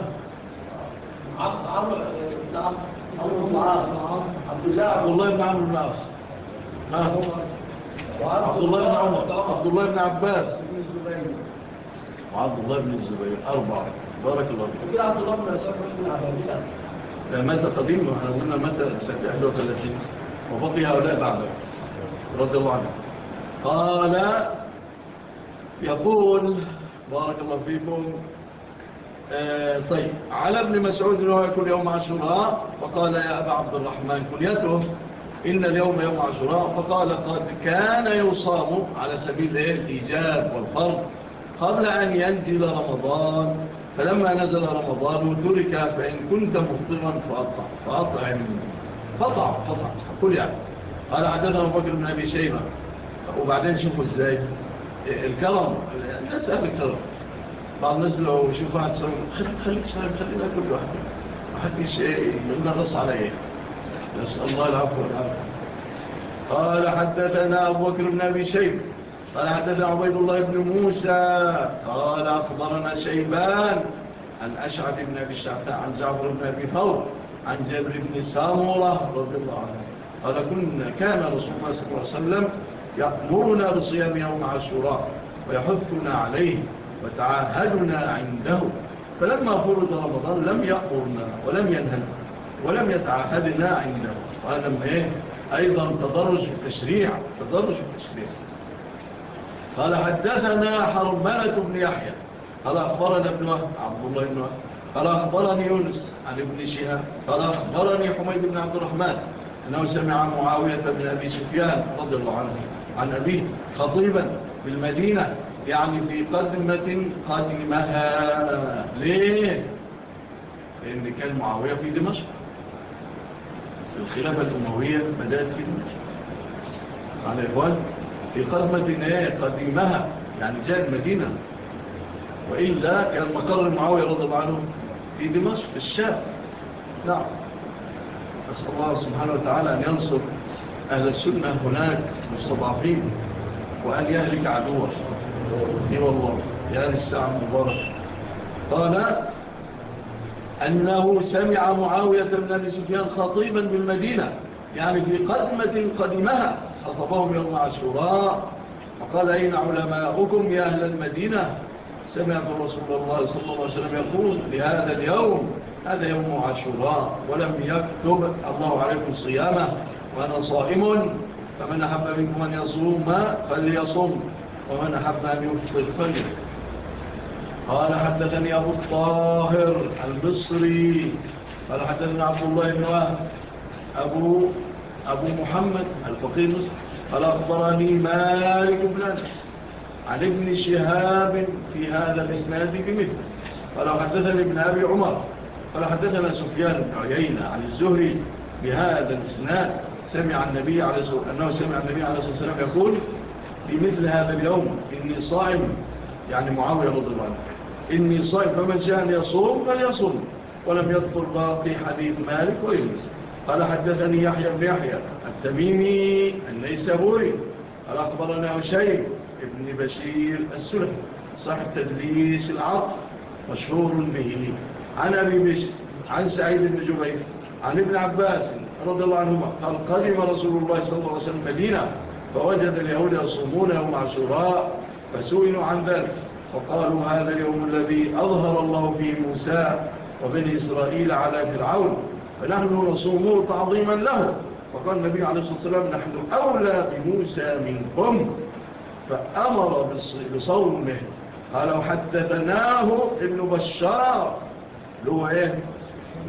عمر عمر عمر عبد الله عبد الله بن عمرو بن عاص الله بن عمر. عبد الله بن عباس. وعبد الله بن الزبير أربعة بارك الله فيك عبد الله بن عباس مات قديم إحنا قلنا مات سنة 31 وبقي هؤلاء بعده رضي الله عنه قال يقول بارك الله فيكم آه، طيب. على ابن مسعود أنه يكون يوم عشراء فقال يا أبا عبد الرحمن كليته إن اليوم يوم عشراء فقال قد كان يصام على سبيل الإيجاب والفرض قبل أن ينزل رمضان. فلما نزل رمضان وترك فإن كنت مفطرا فأطع فأطع يعني فطع فطع. قل يعني قال عددنا بكر بن أبي شيبة. وبعدين شوفوا إزاي. الكرم الناس أهل الكرم. بعض الناس لو يشوف واحد صار خليك خليك صار خلينا كل واحد ما حدش إيه، يغنى غص عليه نسأل الله العفو والعافية. قال حدثنا أبو بكر بن أبي شيب قال حدثنا عبيد الله بن موسى. قال أخبرنا شيبان عن أشعد بن أبي الشعفاء عن جعفر بن أبي فور عن جابر بن سامورة رضي الله عنه. قال كنا كان رسول الله صلى الله عليه وسلم يأمرنا بصيام يوم عاشوراء ويحثنا عليه. وتعاهدنا عنده. فلما فرض رمضان لم يأمرنا ولم ينهل ولم يتعاهدنا عنده. وهذا ما إيه؟ أيضا تدرج في التشريع تدرج في التشريع. قال حدثنا حرمانة بن يحيى. قال أخبرنا ابن وحد عبد الله بن وحد قال أخبرني يونس عن ابن شهاب. قال أخبرني حميد بن عبد الرحمن أنه سمع معاوية بن أبي سفيان رضي الله عنه عن أبيه خطيبا بالمدينة يعني في قدمة قدمها ليه؟ لأن كان معاوية في دمشق. الخلافة الأموية بدأت في دمشق. على إخوان في قدمة قدمها يعني جاء المدينة وإلا كان مقر معاوية رضي الله عنه في دمشق الشاب الشام. نعم. أسأل الله سبحانه وتعالى أن ينصر أهل السنة هناك مستضعفين وأن يهلك عدوه إي والله. يا الساعة المباركة قال أنه سمع معاوية بن أبي سفيان خطيبا بالمدينة يعني في قدمة قدمها خطبهم يوم عشراء فقال أين علماؤكم يا أهل المدينة؟ سمعت رسول الله صلى الله عليه وسلم يقول لهذا اليوم هذا يوم عشراء ولم يكتب الله عليكم صيامه وأنا صائم فمن أحب منكم أن يصوم فليصوم. ومن أحب أن يفطر فليفطر قال حدثني أبو الطاهر البصري قال حدثني عبد الله بن وهب. أبو, أبو محمد الفقير قال أخبرني مالك بن أنس عن ابن شهاب في هذا الإسناد بمثل. قال حدثني ابن أبي عمر. قال حدثنا سفيان بن عيينة عن الزهري بهذا الإسناد. سمع النبي عليه الصلاة والسلام يقول في مثل هذا اليوم إني صائم. يعني معاوية رضي الله عنه. إني صائم فمن شاء أن يصوم فليصوم. ولم يذكر باقي حديث مالك وإلمس قال حدثني يحيى بن يحيى التميمي النيسابوري قال أخبرنا شيء ابن بشير السلح صاحب تدريس العرض مشهور به. عن أبي بشر عن سعيد بن جبير عن ابن عباس رضي الله عنهما قال قدم رسول الله صلى الله عليه وسلم مدينة. فوجد اليهود يصومونه عاشوراء فسئلوا عن ذلك فقالوا هذا اليوم الذي أظهر الله فيه موسى وبني إسرائيل على فرعون فنحن نصومه تعظيما له فقال النبي عليه الصلاة والسلام نحن أولى بموسى منكم فأمر بصومه قالوا حدثناه ابن بشار لو إيه؟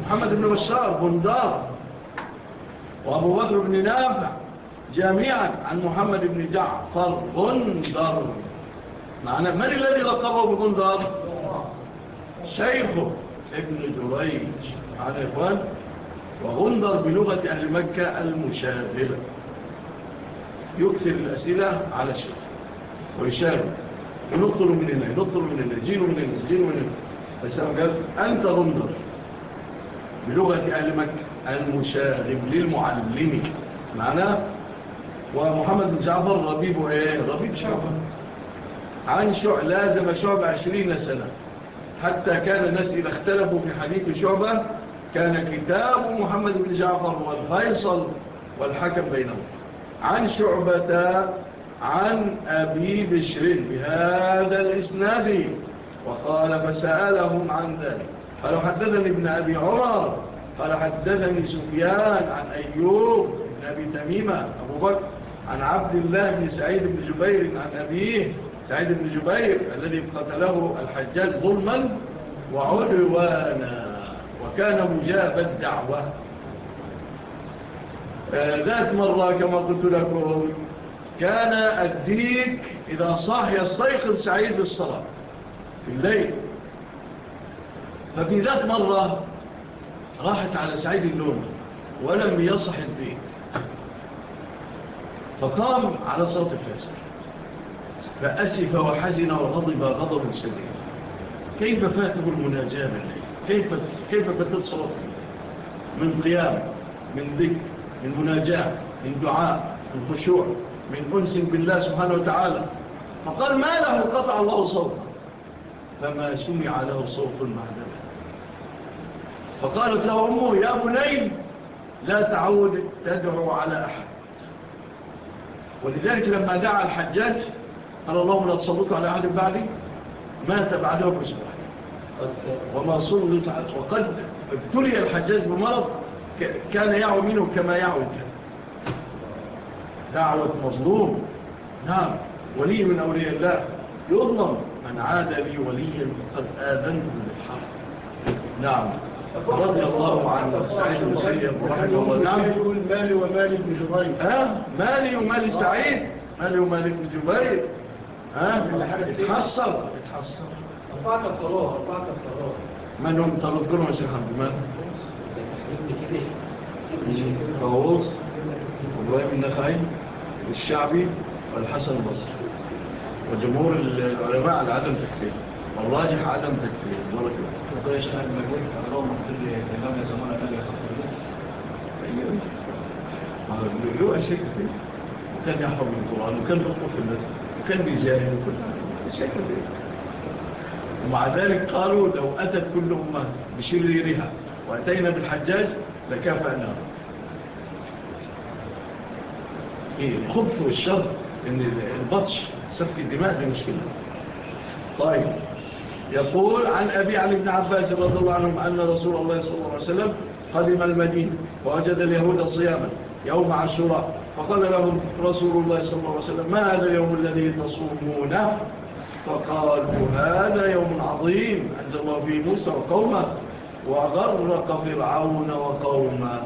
محمد بن بشار بندار وأبو بكر بن نافع جميعا عن محمد بن جعفر غندر معنى من الذي لقبه بغندر شيخه ابن جريج. على إخوان وغندر بلغة أهل مكة المشاهدة. يكثر الأسئلة على شيخ. ويشاهد. ينطر من هنا ينطر من هنا جين من هنا جين من هنا. السلام قال أنت غندر بلغة أهل مكة المشاغب للمعلم معناه ومحمد بن جعفر ربيبه إيه؟ ربيب شعبة عن شعبة لازم شعبة عشرين سنة. حتى كان الناس إذا اختلفوا في حديث شعبة كان كتاب محمد بن جعفر والفيصل والحكم بينهم. عن شعبة عن أبي بشر بهذا الإسناد. وقال فسألهم عن ذلك. فلو حدثني ابن أبي عمر. قال حدثني سفيان عن أيوب ابن أبي تميمة. أبو بكر. عن عبد الله بن سعيد بن جبير عن أبيه سعيد بن جبير الذي قتله الحجاج ظلما وعلوانا وكان مجاب الدعوة. آه، ذات مرة كما قلت لكم كان الديك إذا صاح يستيقظ سعيد للصلاة في الليل. ففي ذات مرة راحت على سعيد النوم ولم يصح الديك. فقام على صوت الفجر فأسف وحزن وغضب غضب سبيل كيف فاته المناجاة بالليل؟ كيف, كيف فاتت صوته من قيام من ذكر من مناجاة من دعاء من خشوع من أنس بالله سبحانه وتعالى. فقال ما له قطع الله صوته فما سمع له صوت المعدل فقالت له أمه يا بني لا تعود تدعو على أحد. ولذلك لما دعا الحجاج قال اللهم لا تصدق على أحد بعدي مات بعده بأسبوع وما صلت وقد ابتلي الحجاج بمرض كان يعوي منه كما يعوي دعوة مظلوم. نعم ولي من أولياء الله. يظلم من عاد بي وليا قد آذنه للحرب نعم. رضي الله عنه. سعيد بن سيد الله نعم يقول مالي ومالي بن جبير؟ ها؟ مالي ومالي سعيد مالي ومالي بن جبير ها اتحصر اتحصر اربعه الطلوع اربعه الطلوع من هم طلوع كلهم يا شيخ عبد المال. طاووس وابراهيم النخعي والشعبي والحسن البصري. وجمهور العلماء على عدم تكفير. والله عدم تكفير ولا كده ده يشتغل مجهود الله مقتل الامام يا زمان قال لي خطر أيوه هذا بيقول فيه وكان يحفظ القرآن وكان بيخطف الناس وكان بيجاهد وكل شيء ومع ذلك قالوا لو أتت كل أمة بشريرها وأتينا بالحجاج لكافئناهم إيه الخبث والشر إن البطش سفك الدماء دي مشكلة. طيب. يقول عن أبي علي بن عباس رضي الله عنهم أن رسول الله صلى الله عليه وسلم قدم المدينة ووجد اليهود صياما يوم عشراء فقال لهم رسول الله صلى الله عليه وسلم ما هذا اليوم الذي تصومونه فقالوا هذا يوم عظيم عند الله فيه موسى وقومه وغرق فرعون وقومه.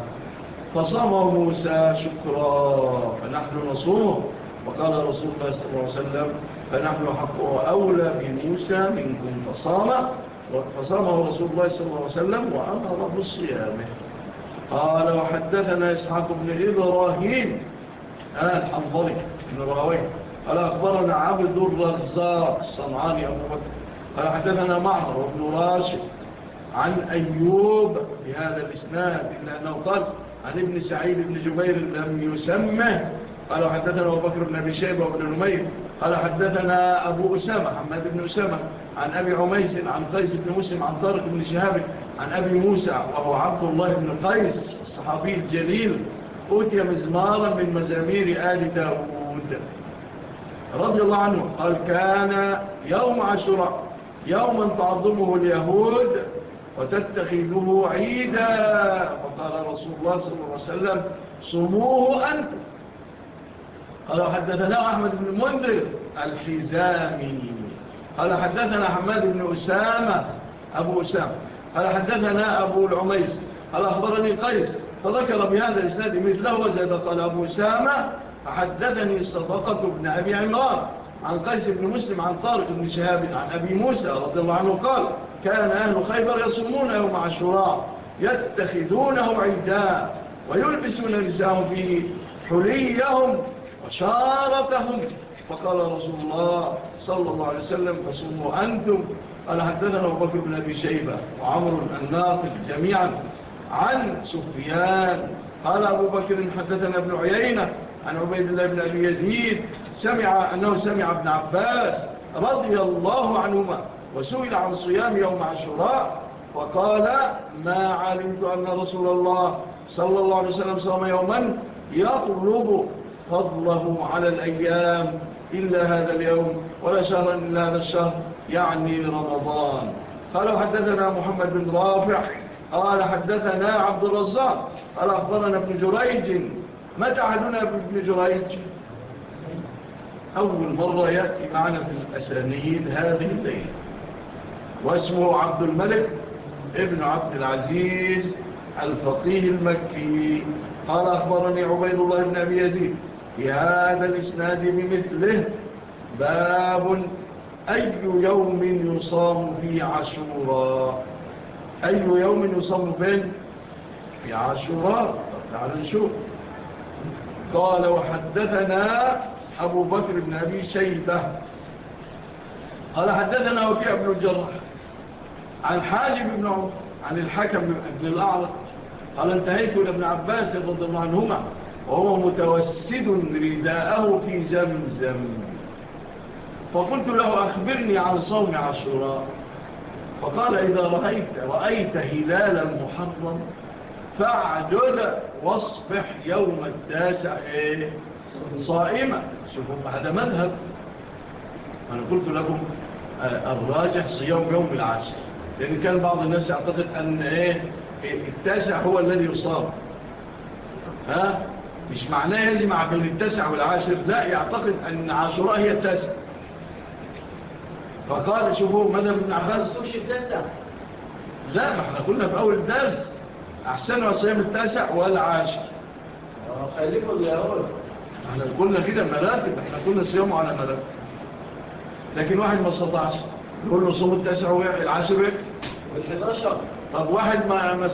فصام موسى شكرا فنحن نصومه. وقال رسول الله صلى الله عليه وسلم فنحن حقه أولى بموسى منكم فصام فصامه رسول الله صلى الله عليه وسلم وأمر بصيامه. قال وحدثنا إسحاق بن إبراهيم. آه، الحنظري بن راويه قال أخبرنا عبد الرزاق الصنعاني أبو بكر. قال حدثنا معهر بن راشد عن أيوب بهذا الإسناد إلا أنه قال عن ابن سعيد بن جبير لم يسمه. قال حدثنا أبو بكر بن أبي شيبة وابن نمير قال حدثنا أبو أسامة حماد بن أسامة عن أبي عميس عن قيس بن مسلم عن طارق بن شهاب عن أبي موسى وهو عبد الله بن قيس الصحابي الجليل أوتي مزمارا من مزامير آل داود. رضي الله عنه قال كان يوم عشرة يوما تعظمه اليهود وتتخذه عيدا وقال رسول الله صلى الله عليه وسلم صموه أنتم قال حدثنا أحمد بن منذر الحزامي. قال حدثنا حماد بن أسامة أبو أسامة. قال حدثنا أبو العميس. قال أخبرني قيس فذكر بهذا الإسناد مثله وزاد قال أبو أسامة حدثني صدقة بن أبي عمران عن قيس بن مسلم عن طارق بن شهاب عن أبي موسى رضي الله عنه قال كان أهل خيبر يصومون يوم عشراء يتخذونه عيداء ويلبسون نساهم فيه حليهم شاركهم فقال رسول الله صلى الله عليه وسلم فصوموا أنتم. قال حدثنا أبو بكر بن أبي شيبة وعمر الناقل جميعا عن سفيان. قال أبو بكر حدثنا ابن عيينة عن عبيد الله بن أبي يزيد سمع أنه سمع ابن عباس رضي الله عنهما وسئل عن صيام يوم عشراء فقال ما علمت أن رسول الله صلى الله عليه وسلم صام يوما يطلب فضله على الأيام إلا هذا اليوم ولا شهر إلا هذا الشهر يعني رمضان. قال حدثنا محمد بن رافع قال حدثنا عبد الرزاق قال أخبرنا ابن جريج. متى عدنا ابن جريج؟ أول مرة يأتي معنا في الأسانيين هذه الليلة واسمه عبد الملك ابن عبد العزيز الفقيه المكي. قال أخبرني عبيد الله بن أبي يزيد. في هذا الإسناد بمثله باب أي يوم يصام في عشورا أي يوم يصام فين؟ في عشورا تعالوا نشوف قال وحدثنا أبو بكر بن أبي شيبة. قال حدثنا وكي ابن الجرح عن حاجب بن عمر عن الحكم بن الأعرق قال انتهيت لابن ابن عباس رضي الله عنهما. وهو متوسد رداءه في زمزم. فقلت له أخبرني عن صوم عشراء فقال إذا رأيت, رأيت هلالا محرم فاعدل واصبح يوم التاسع إيه، صائمة شوفوا هذا مذهب. أنا قلت لكم آه، الراجح صيام يوم العاشر. لأن كان بعض الناس يعتقد أن إيه، إيه، التاسع هو الذي يصاب ها؟ مش معناه يجمع بين التاسع والعاشر لا يعتقد أن عاشوراء هي التاسع فقال شوفوا ماذا ابن عباس. مش التاسع لا ما إحنا كنا في أول الدرس. أحسن وصيام التاسع والعاشر. خليكم اليهود إحنا قلنا كده مراتب إحنا كنا صيامه على مراتب. لكن واحد ما استطاعش. يقول له صوم التاسع والعاشر وال11 طب واحد ما ما,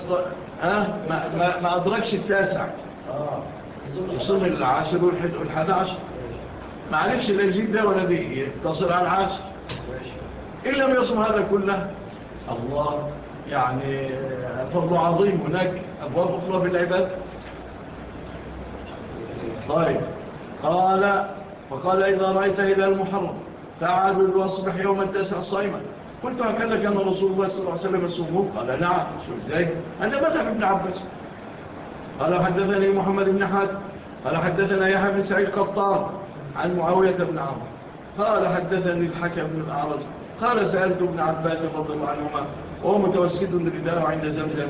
ها؟ ما ما ما أدركش التاسع. آه. يصوم العاشر والحد عشر ما عرفش لا يجيب ده ولا دي يتصل على العاشر. إن لم يصم هذا كله الله يعني فرض عظيم هناك أبواب أخرى في طيب. قال فقال إذا رأيت إلى المحرم فعادل وأصبح يوم التاسع صائما. قلت هكذا كان رسول الله صلى الله عليه وسلم يصومه؟ قال نعم. شو إزاي؟ أنا بدأ ابن عباس. قال حدثني محمد بن حاد قال حدثنا يا بن سعيد قطار عن معاوية بن عمرو قال حدثني الحكم بن الأعرج قال سألت ابن عباس رضي الله عنهما وهو متوسد الرداء عند زمزم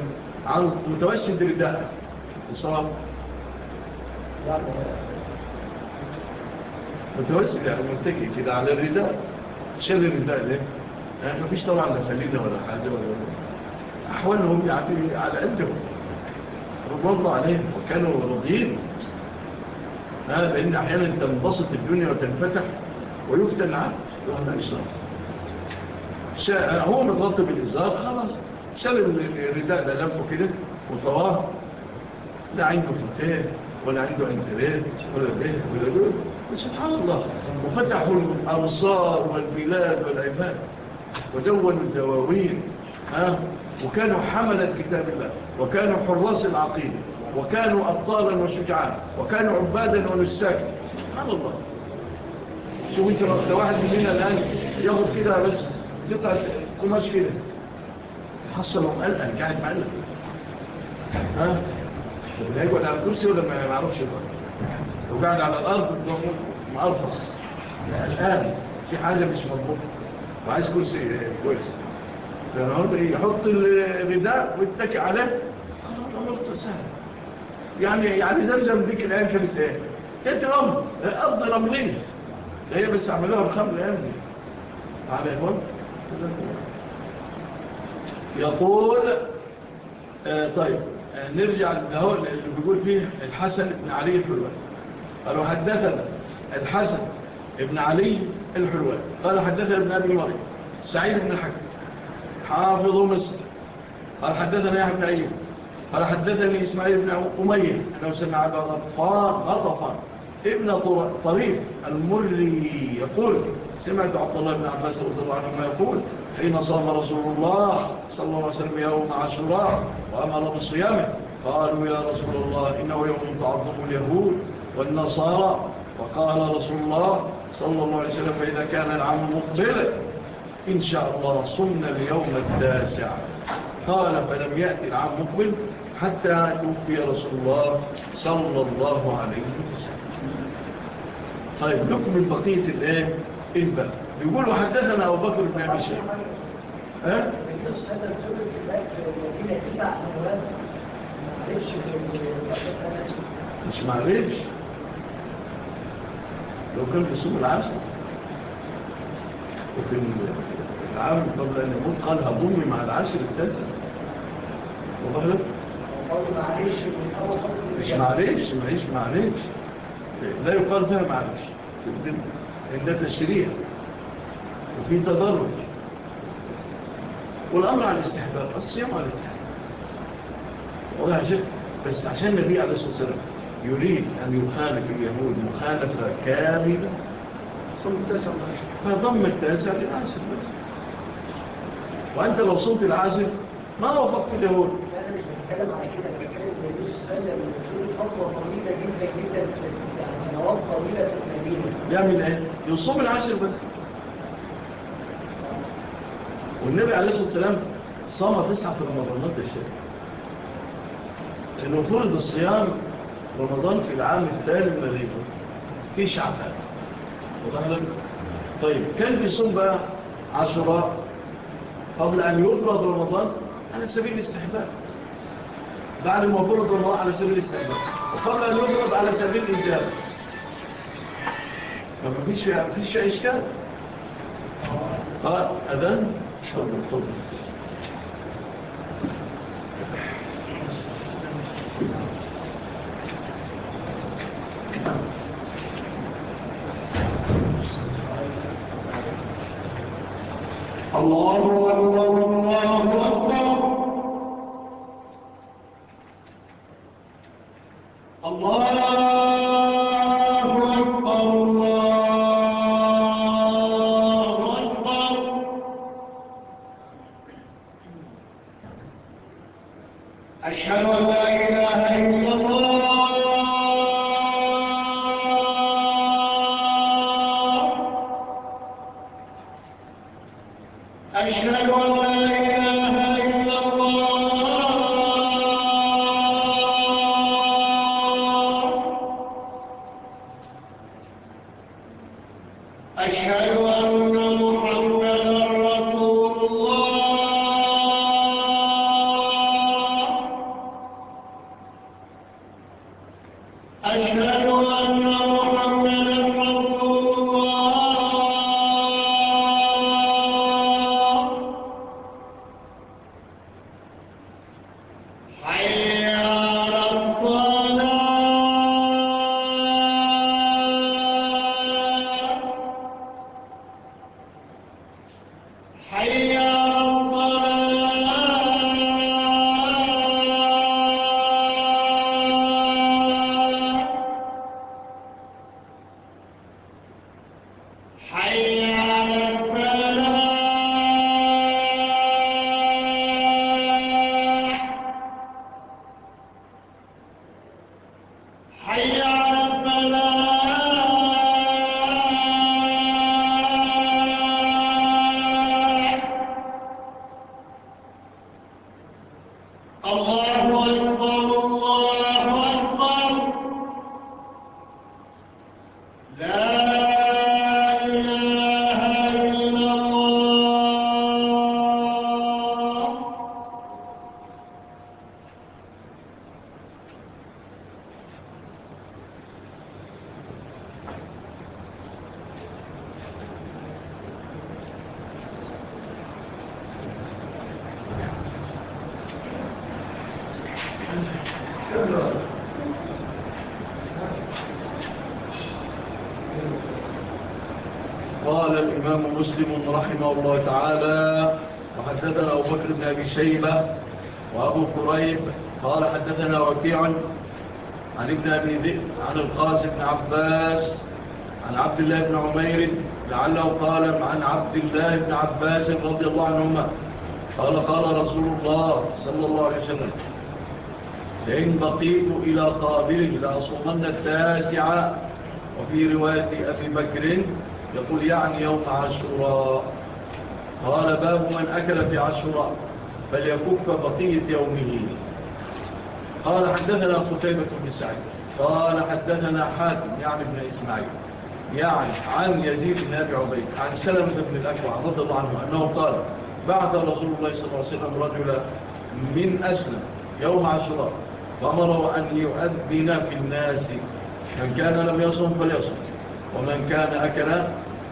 عن متوسد الرداء الصواب متوسد يعني منتكي كده على الرداء شل الرداء ليه؟ يعني ما فيش طبعا لا خلينا ولا حاجة ولا أحوالهم يعني على أنتهم رضوا عليهم وكانوا رضيين. لأن أحيانا تنبسط الدنيا وتنفتح ويفتن العبد. وهذا إزار هو متغطي بالإزار خلاص. شال الرداء ده لفه كده وطواه. لا عنده فتاة ولا عنده انتباه ولا ده ولا ده. سبحان الله. وفتحوا الأبصار والبلاد والعباد. ودونوا الدواوين. ها؟ وكانوا حملة كتاب الله وكانوا حراس العقيدة وكانوا أبطالا وشجعان وكانوا عبادا ونساكا سبحان الله. شو انت لو واحد مننا الآن يغض كده بس قطعة قماش كده. حصلوا مقلقل قاعد مقلق ها؟ ولا يقعد على الكرسي ولا ما يعرفش لو قاعد على الأرض معرفص الآن في حاجة مش مضبوطة. وعايز كرسي كويس. كان يحط الرداء ويتكي عليه. الأمر سهل يعني يعني زمزم ديك الآن كانت إيه؟ تترم أرض رملية. هي بس عملوها بخمر الآن دي على إخوان يقول آه، طيب آه، نرجع لهو اللي بيقول فيه الحسن بن علي الحلوان قالوا حدثنا الحسن بن علي الحلوان قال حدثنا ابن أبي مريم سعيد بن الحكم. حافظ مصر. قال حدثنا يا ابن أيوب قال حدثني إسماعيل بن أمية أنه سمع أبا غطفان ابن طريف المري يقول سمعت عبد الله بن عباس رضي الله عنه ما يقول حين صام رسول الله صلى الله عليه وسلم يوم عاشوراء وأمر بالصيام قالوا يا رسول الله إنه يوم تعظم اليهود والنصارى. وقال رسول الله صلى الله عليه وسلم فإذا كان العام مقتلت إن شاء الله صمنا اليوم التاسع. قال فلم يأتي العام مقبل حتى توفي رسول الله صلى الله عليه وسلم. طيب نكمل بقية الآن. البلد بيقولوا حدثنا أبو بكر بن أبي شيخ ها؟ مش معرفش. لو كان في سوق العسل. وفي العام قبل أن يموت قال هضمي مع العشر التاسع. وظهرت لك مش معليش معيش معليش لا يقال فيها معليش عند ده تشريع. وفي تدرج. والأمر على الاستحباب الصيام على الاستحباب. والله عشان بس عشان النبي عليه الصلاة والسلام يريد أن يخالف اليهود مخالفة كاملة صلى التاسع عليه فضم التاسع للعاشر بس. وأنت لو صمت العازف ما وفقت اليهود بتكلم على كده بتكلم خطوه طويله جدا جدا سنوات طويله في يعمل إيه؟ يصوم العشر بس. والنبي عليه الصلاة والسلام صام تسعة رمضانات الشهر انه فرض الصيام رمضان في العام الثالث من فيه في شعبان. طيب كان بيصوم بقى عشرة قبل أن يفرض رمضان على سبيل الاستحباب. بعد ما فرض رمضان على سبيل الاستحباب. وقبل أن يفرض على سبيل الإجابة فما فيش إشكال؟ قال أذن شر الطب Thank you. الله أكبر مسلم رحمه الله تعالى وحدثنا أبو بكر بن أبي شيبة وأبو قريب قال حدثنا وكيعا عن ابن أبي ذئب عن القاسم بن عباس عن عبد الله بن عمير لعله قال عن عبد الله بن عباس رضي الله عنهما قال قال رسول الله صلى الله عليه وسلم لئن بقيت إلى قابل لأصومن التاسعة وفي رواية أبي بكر يقول يعني يوم عاشوراء. قال باب من أكل في عاشوراء فليكف بقية يومه. قال حدثنا قتيبة بن سعيد. قال حدثنا حاتم يعني ابن إسماعيل. يعني عن يزيد بن أبي عبيد عن سلمة بن الأكوع رضي الله عنه أنه قال بعث رسول الله صلى الله عليه وسلم رجلا من أسلم يوم عاشوراء فأمره أن يؤذن في الناس. من كان لم يصم فليصم ومن كان أكل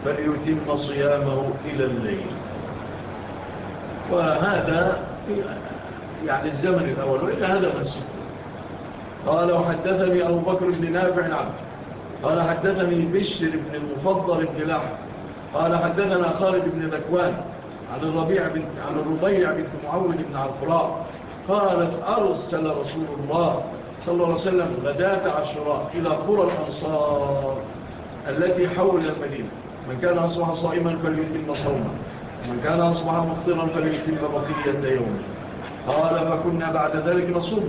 فليتم صيامه إلى الليل. وهذا يعني الزمن الأول وإلا هذا منسوب قال وحدثني أبو بكر بن نافع نعم. قال حدثني بشر بن المفضل بن لحم. قال حدثنا خالد بن ذكوان عن الربيع بن عن الربيع بن معوذ بن عفراء. قالت أرسل رسول الله صلى الله عليه وسلم غداة عشراء إلى قرى الأنصار التي حول المدينة. من كان أصبح صائما فليتم صوما ومن كان أصبح مفطرا فليتم بقية يوم قال فكنا بعد ذلك نصوم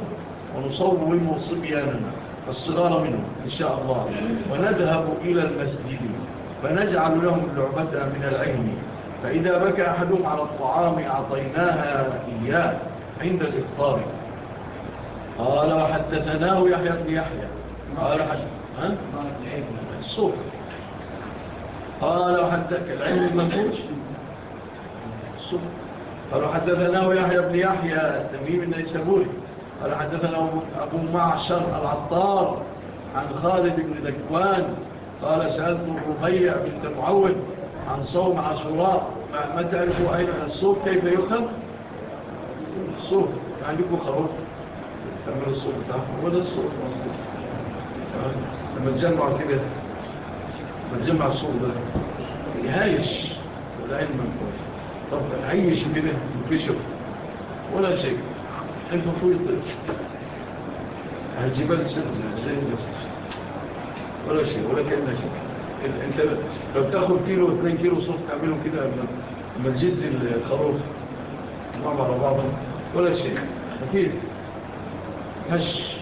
ونصوم صبياننا الصغار منهم إن شاء الله. ونذهب إلى المسجد فنجعل لهم اللعبة من العين فإذا بكى أحدهم على الطعام أعطيناها إياه عند الإفطار. قال وحدثناه يحيى بن يحيى. قال حدثناه الصبح قال وحدك العلم المنقوص قال وحدثناه يحيى بن يحيى التميم النيسابوري. قال حدثنا أبو معشر العطار عن خالد بن ذكوان. قال سألت الربيع بنت معود عن صوم عاشوراء. ما تعرفوا أين الصوف كيف يخل الصوف يعني يكون خروف. تعمل الصوف تعمل الصوف لما تجمعوا كده. بنزل على الصوت ده. يهايش ولا علم طب عيش شبيبه مفيش. ولا شيء. المفروض الجبال سبزة زي البسر ولا شيء. ولا كأنها شيء. انت لو بتأخذ كيلو اثنين كيلو صوف تعملهم كده لما تجز الخروف. مع بعض بعض. ولا شيء. خفيف هش.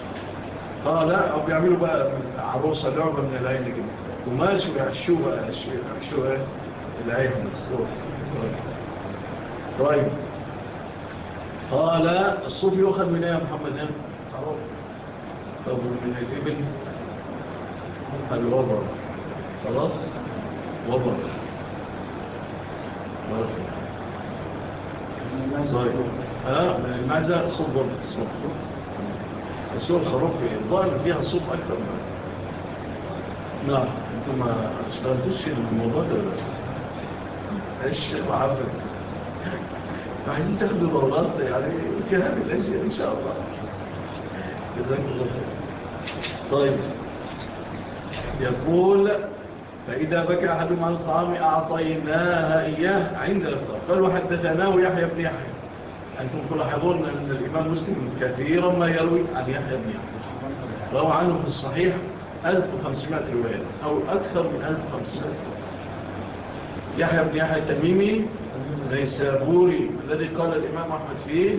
آه لا أو بيعملوا بقى عروسة لعبة من العين كده. وما شبع الشبع الشبع شبع العين الصوف طيب قال الصوف يأخذ من يا محمد معروف طب من الإبل؟ الوبر. خلاص؟ وبر. صحيح من المعزة صوف برد صوف. السوق الخروف الظاهر فيها صوف أكثر من نعم. أنتوا ما اشتغلتوش الموضوع ده معلش معرفك فعايزين تاخدوا دورات يعني في الاشياء ان شاء الله جزاك الله خير طيب يقول فإذا بكى أحدهم عن الطعام أعطيناها إياه عند الإفطار قال وحدثناه يحيى بن يحيى۔ أنتم كل حضورنا أن الإمام مسلم كثيرا ما يروي عن يحيى بن يحيى۔ روى عنه في الصحيح 1500 رواية أو أكثر من 1500 يحيى بن يحيى التميمي نيسابوري الذي قال الإمام أحمد فيه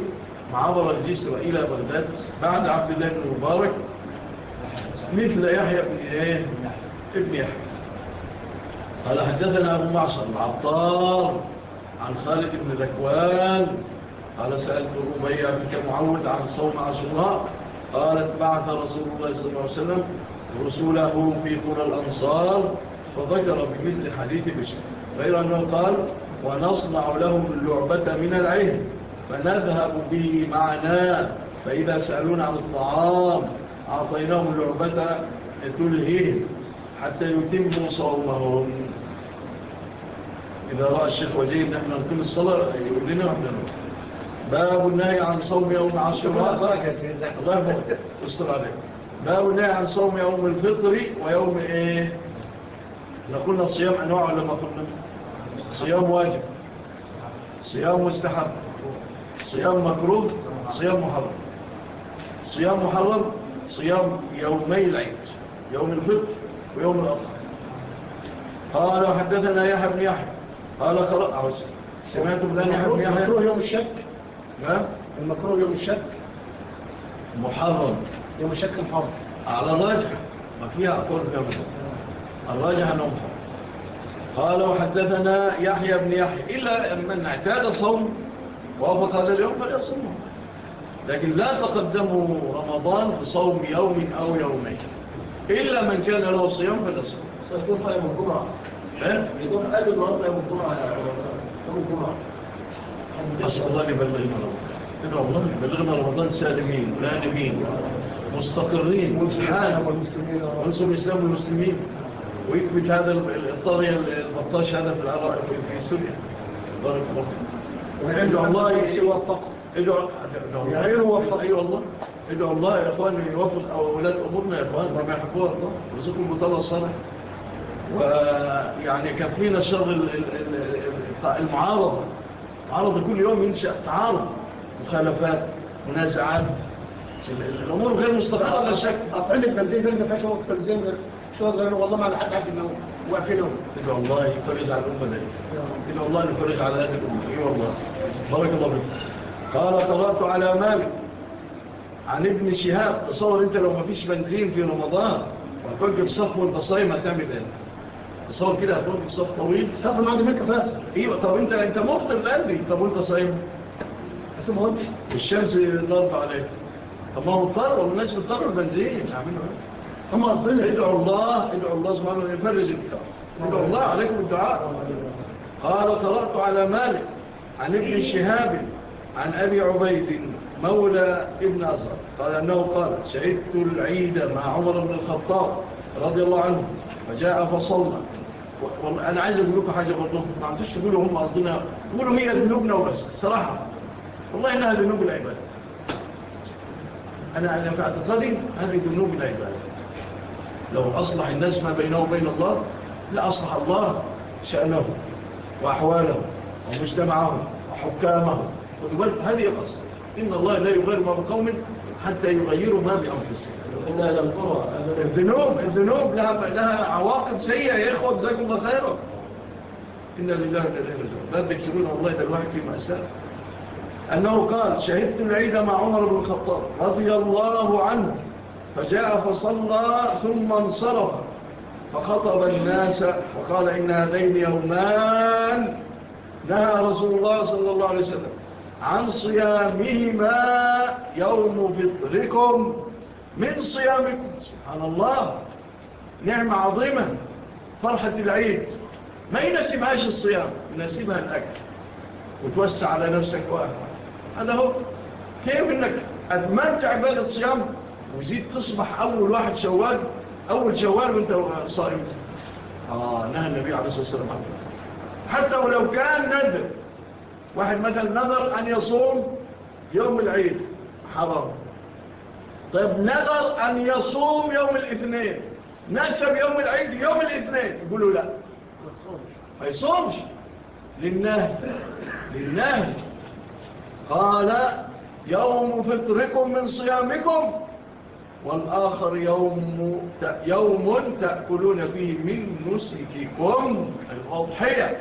معبر الجسر إلى بغداد بعد عبد الله بن مبارك مثل يحيى بن إيه؟ ابن يحيى. قال حدثنا أبو معصر العطار عن خالد بن ذكوان قال سألت أمية بك معود عن صوم عشراء قالت بعث رسول الله صلى الله عليه وسلم رسولهم في قرى الأنصار فذكر بمثل حديث بشر. غير أنه قال ونصنع لهم اللعبة من العهد فنذهب به معنا فإذا سألون عن الطعام أعطيناهم اللعبة تلهيه حتى يتموا صومهم. إذا رأى الشيخ وجيب نحن نقوم الصلاة يقول لنا وحنا باب النهي عن صوم يوم عشرة بركة الله يستر عليكم ما ونهى عن صوم يوم الفطر ويوم إيه؟ لقلنا الصيام أنواع ولا ما قلنا؟ صيام واجب. صيام مستحب. صيام مكروه صيام محرم. صيام محرم صيام يومي العيد يوم الفطر ويوم الأضحى. قال حدثنا يحيى بن يحيى. قال خلاص سمعت بن يحيى بن يحيى. يوم الشك. ها؟ المكروه يوم الشك. محرم. دي مشاكل حرف على الراجح ما فيها أقول جميل الراجح نوم حرف قال وحدثنا يحيى بن يحيى إلا من اعتاد صوم وافق هذا اليوم فليصومه۔ لكن لا تقدموا رمضان بصوم يوم أو يومين إلا من كان له صيام فليصوم۔ سيكون فائم الجمعة. جمعة قال قالوا النهاردة يوم الجمعة يوم الجمعة. أسأل الله يبلغنا رمضان يبلغنا رمضان سالمين غانمين. مستقرين وسبحان والمسلمين الإسلام والمسلمين. ويكبت هذا الطاغية البطاش هذا في العراق في سوريا. بارك الله وادعوا الله يوفق ادعوا يا يوفق اي والله. ادعو الله يا اخوان يوفق أولاد أمورنا يا إخوان. ما يحبوها الله يرزقكم بطلع الصالح ويعني كفينا شر المعارضة. معارضة كل يوم ينشأ تعارض. مخالفات منازعات. الأمور غير مستقرة. لا شك اطعم البنزين غير ما فيهاش وقت بنزين غير شوط غير والله ما لحد حد إنه واقفينهم ان الله يفرج على الأمة دي. ان الله يفرج على هذه الأمة إي والله. بارك الله فيك. قال قرات على مالك عن ابن شهاب. تصور أنت لو ما فيش بنزين في رمضان وكنت في صف وانت صايم هتعمل إيه؟ تصور كده هتكون في صف طويل. صف ما عندك فاسد إيوه. طب أنت أنت مفطر قلبي طب وأنت صايم؟ اسمه ما الشمس ضربت عليك. طب ما هو اضطر والناس بتضطر البنزين هم قاصدين ادعوا الله ادعوا الله سبحانه وتعالى يفرج ادعوا الله عليكم الدعاء. قال طلعت على مالك عن ابن شهاب عن أبي عبيد مولى ابن أسر قال أنه قال شهدت العيد مع عمر بن الخطاب رضي الله عنه فجاء فصلنا وأنا عايز أقول لكم حاجة برضه ما عمتش تقولوا هم قصدنا قولوا هي ذنوبنا وبس صراحة. والله إنها ذنوب العبادة أنا أنا في اعتقادي هذه ذنوب لا يبالي. لو أصلح الناس ما بينه وبين الله لأصلح الله شأنه وأحواله ومجتمعهم وحكامهم. هذه قصر إن الله لا يغير ما بقوم حتى يغيروا ما بأنفسهم. الذنوب الذنوب لها, لها عواقب سيئة. يا إخوة جزاكم الله خيرا. إن لله لا تكسبون والله إذا الواحد في مأساة أنه قال شهدت العيد مع عمر بن الخطاب رضي الله عنه فجاء فصلى ثم انصرف فخطب الناس وقال إن هذين يومان نهى رسول الله صلى الله عليه وسلم عن صيامهما يوم فطركم من صيامكم. سبحان الله نعمة عظيمة فرحة العيد. ما ينسبهاش الصيام؟ ينسبها الأكل. وتوسع على نفسك وأهلك. هذا هو. كيف إنك أدمنت عبادة الصيام؟ وزيد تصبح أول واحد شوال أول شوال وأنت صائم. آه نهى النبي عليه الصلاة والسلام حتى ولو كان نذر واحد مثلا نذر أن يصوم يوم العيد. حرام. طيب نذر أن يصوم يوم الاثنين. نشب يوم العيد يوم الاثنين. يقولوا لا. ما يصومش. للنهج للنهج قال يوم فطركم من صيامكم والآخر يوم يوم تأكلون فيه من نسككم الأضحية.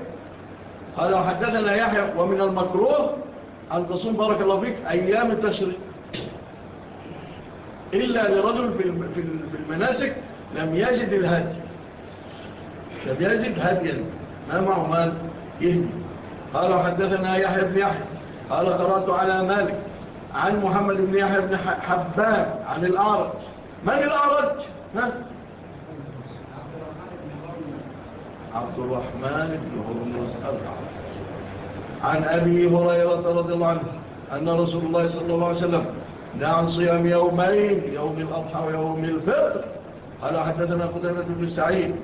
قال حدثنا يحيى ومن المكروه أن تصوم بارك الله فيك أيام التشريق. إلا لرجل في المناسك لم يجد الهدي. لم يجد هديا. ما معه مال؟ يهدي قال حدثنا يحيى بن يحيى. قال قرأت على مالك عن محمد بن يحيى بن حبان عن الأعرج من الأعرج؟ ها؟ عبد الرحمن بن هرمز الأعرج عن أبي هريرة رضي الله عنه أن رسول الله صلى الله عليه وسلم دعا صيام يومين يوم الأضحى ويوم الفطر قال حدثنا قدامة بن سعيد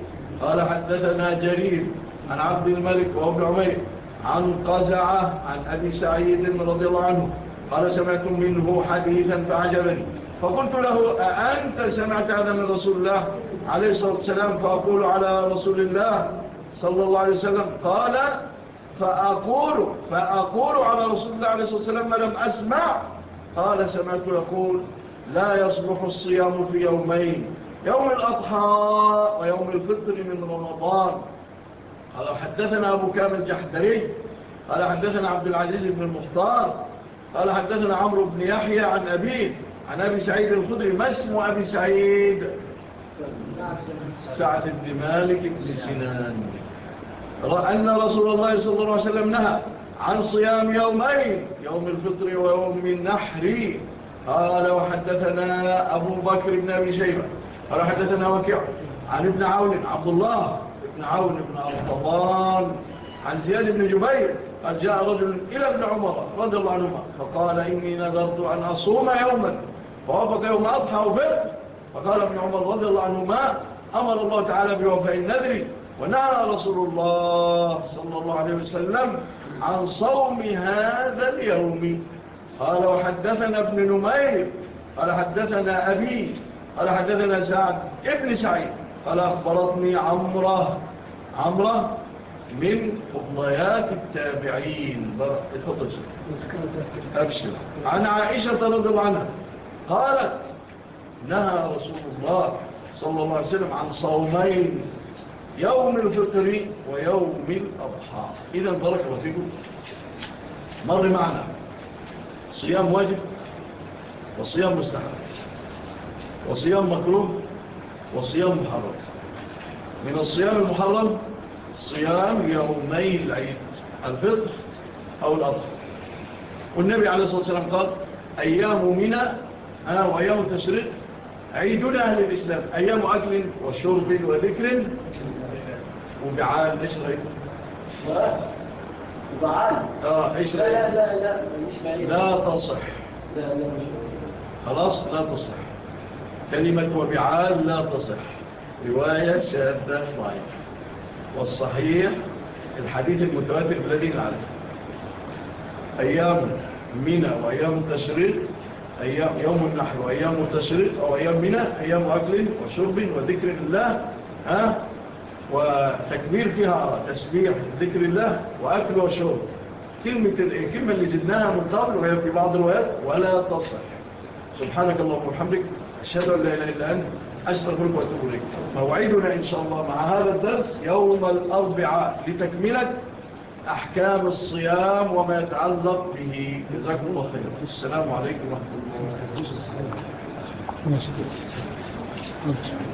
قال حدثنا جرير عن عبد الملك وابن عمير عن قزعة عن أبي سعيد رضي الله عنه قال سمعت منه حديثا فعجبني فقلت له أأنت سمعت هذا من رسول الله؟ عليه الصلاة والسلام. فأقول على رسول الله صلى الله عليه وسلم. قال فأقول فأقول على رسول الله عليه الصلاة والسلام ما لم أسمع؟ قال سمعت يقول لا يصبح الصيام في يومين يوم الأضحى ويوم الفطر من رمضان. قال حدثنا أبو كامل الجحدري قال حدثنا عبد العزيز بن المختار قال حدثنا عمرو بن يحيى عن أبيه عن أبي سعيد الخضري ما اسم أبي سعيد؟ سعد بن مالك بن سنان. أن رسول الله صلى الله عليه وسلم نهى عن صيام يومين يوم الفطر ويوم النحر. قال وحدثنا أبو بكر بن أبي شيبة قال حدثنا وكيع عن ابن عون عبد الله بن عون بن أرطبان عن زياد بن جبير قد جاء رجل إلى ابن عمر رضي الله عنهما فقال إني نذرت أن أصوم يوما فوافق يوم أضحى وفق فقال ابن عمر رضي الله عنهما أمر الله تعالى بوفاء النذر ونهى رسول الله صلى الله عليه وسلم عن صوم هذا اليوم. قال وحدثنا ابن نمير قال حدثنا أبي قال حدثنا سعد ابن سعيد. قال أخبرتني عمرة. عمرة من قضيات التابعين. أبشر. عن عائشة رضي الله عنها قالت نهى رسول الله صلى الله عليه وسلم عن صومين يوم الفطر ويوم الأضحى. إذا بركة فيكم. مر معنا. صيام واجب وصيام مستحب وصيام مكروه وصيام محرم. من الصيام المحرم صيام يومي العيد الفطر أو الأضحى. والنبي عليه الصلاة والسلام قال أيام منا ويوم تشريق عيدنا أهل الإسلام. أيام أكل وشرب وذكر وبعال إيش رأيك؟ وبعال؟ آه إيش رأيك؟ لا لا لا لا تصح. لا لا خلاص لا تصح. كلمة وبعال لا تصح. رواية شادة ضعيفة. والصحيح الحديث المتواتر الذي نعرفه. أيام منى وأيام تشريق أيام يوم النحر وأيام تشريق أو أيام منى أيام أكل وشرب وذكر الله ها؟ وتكبير فيها تسبيح ذكر الله وأكل وشرب. كلمة الكلمة اللي زدناها من قبل وهي في بعض الوقت ولا تصح. سبحانك اللهم وبحمدك. أشهد أن لا إله إلا أنت أستغفرك وأتوب إليك. موعدنا إن شاء الله مع هذا الدرس يوم الأربعاء لتكملة أحكام الصيام وما يتعلق به. جزاكم الله خير السلام عليكم ورحمة الله وبركاته.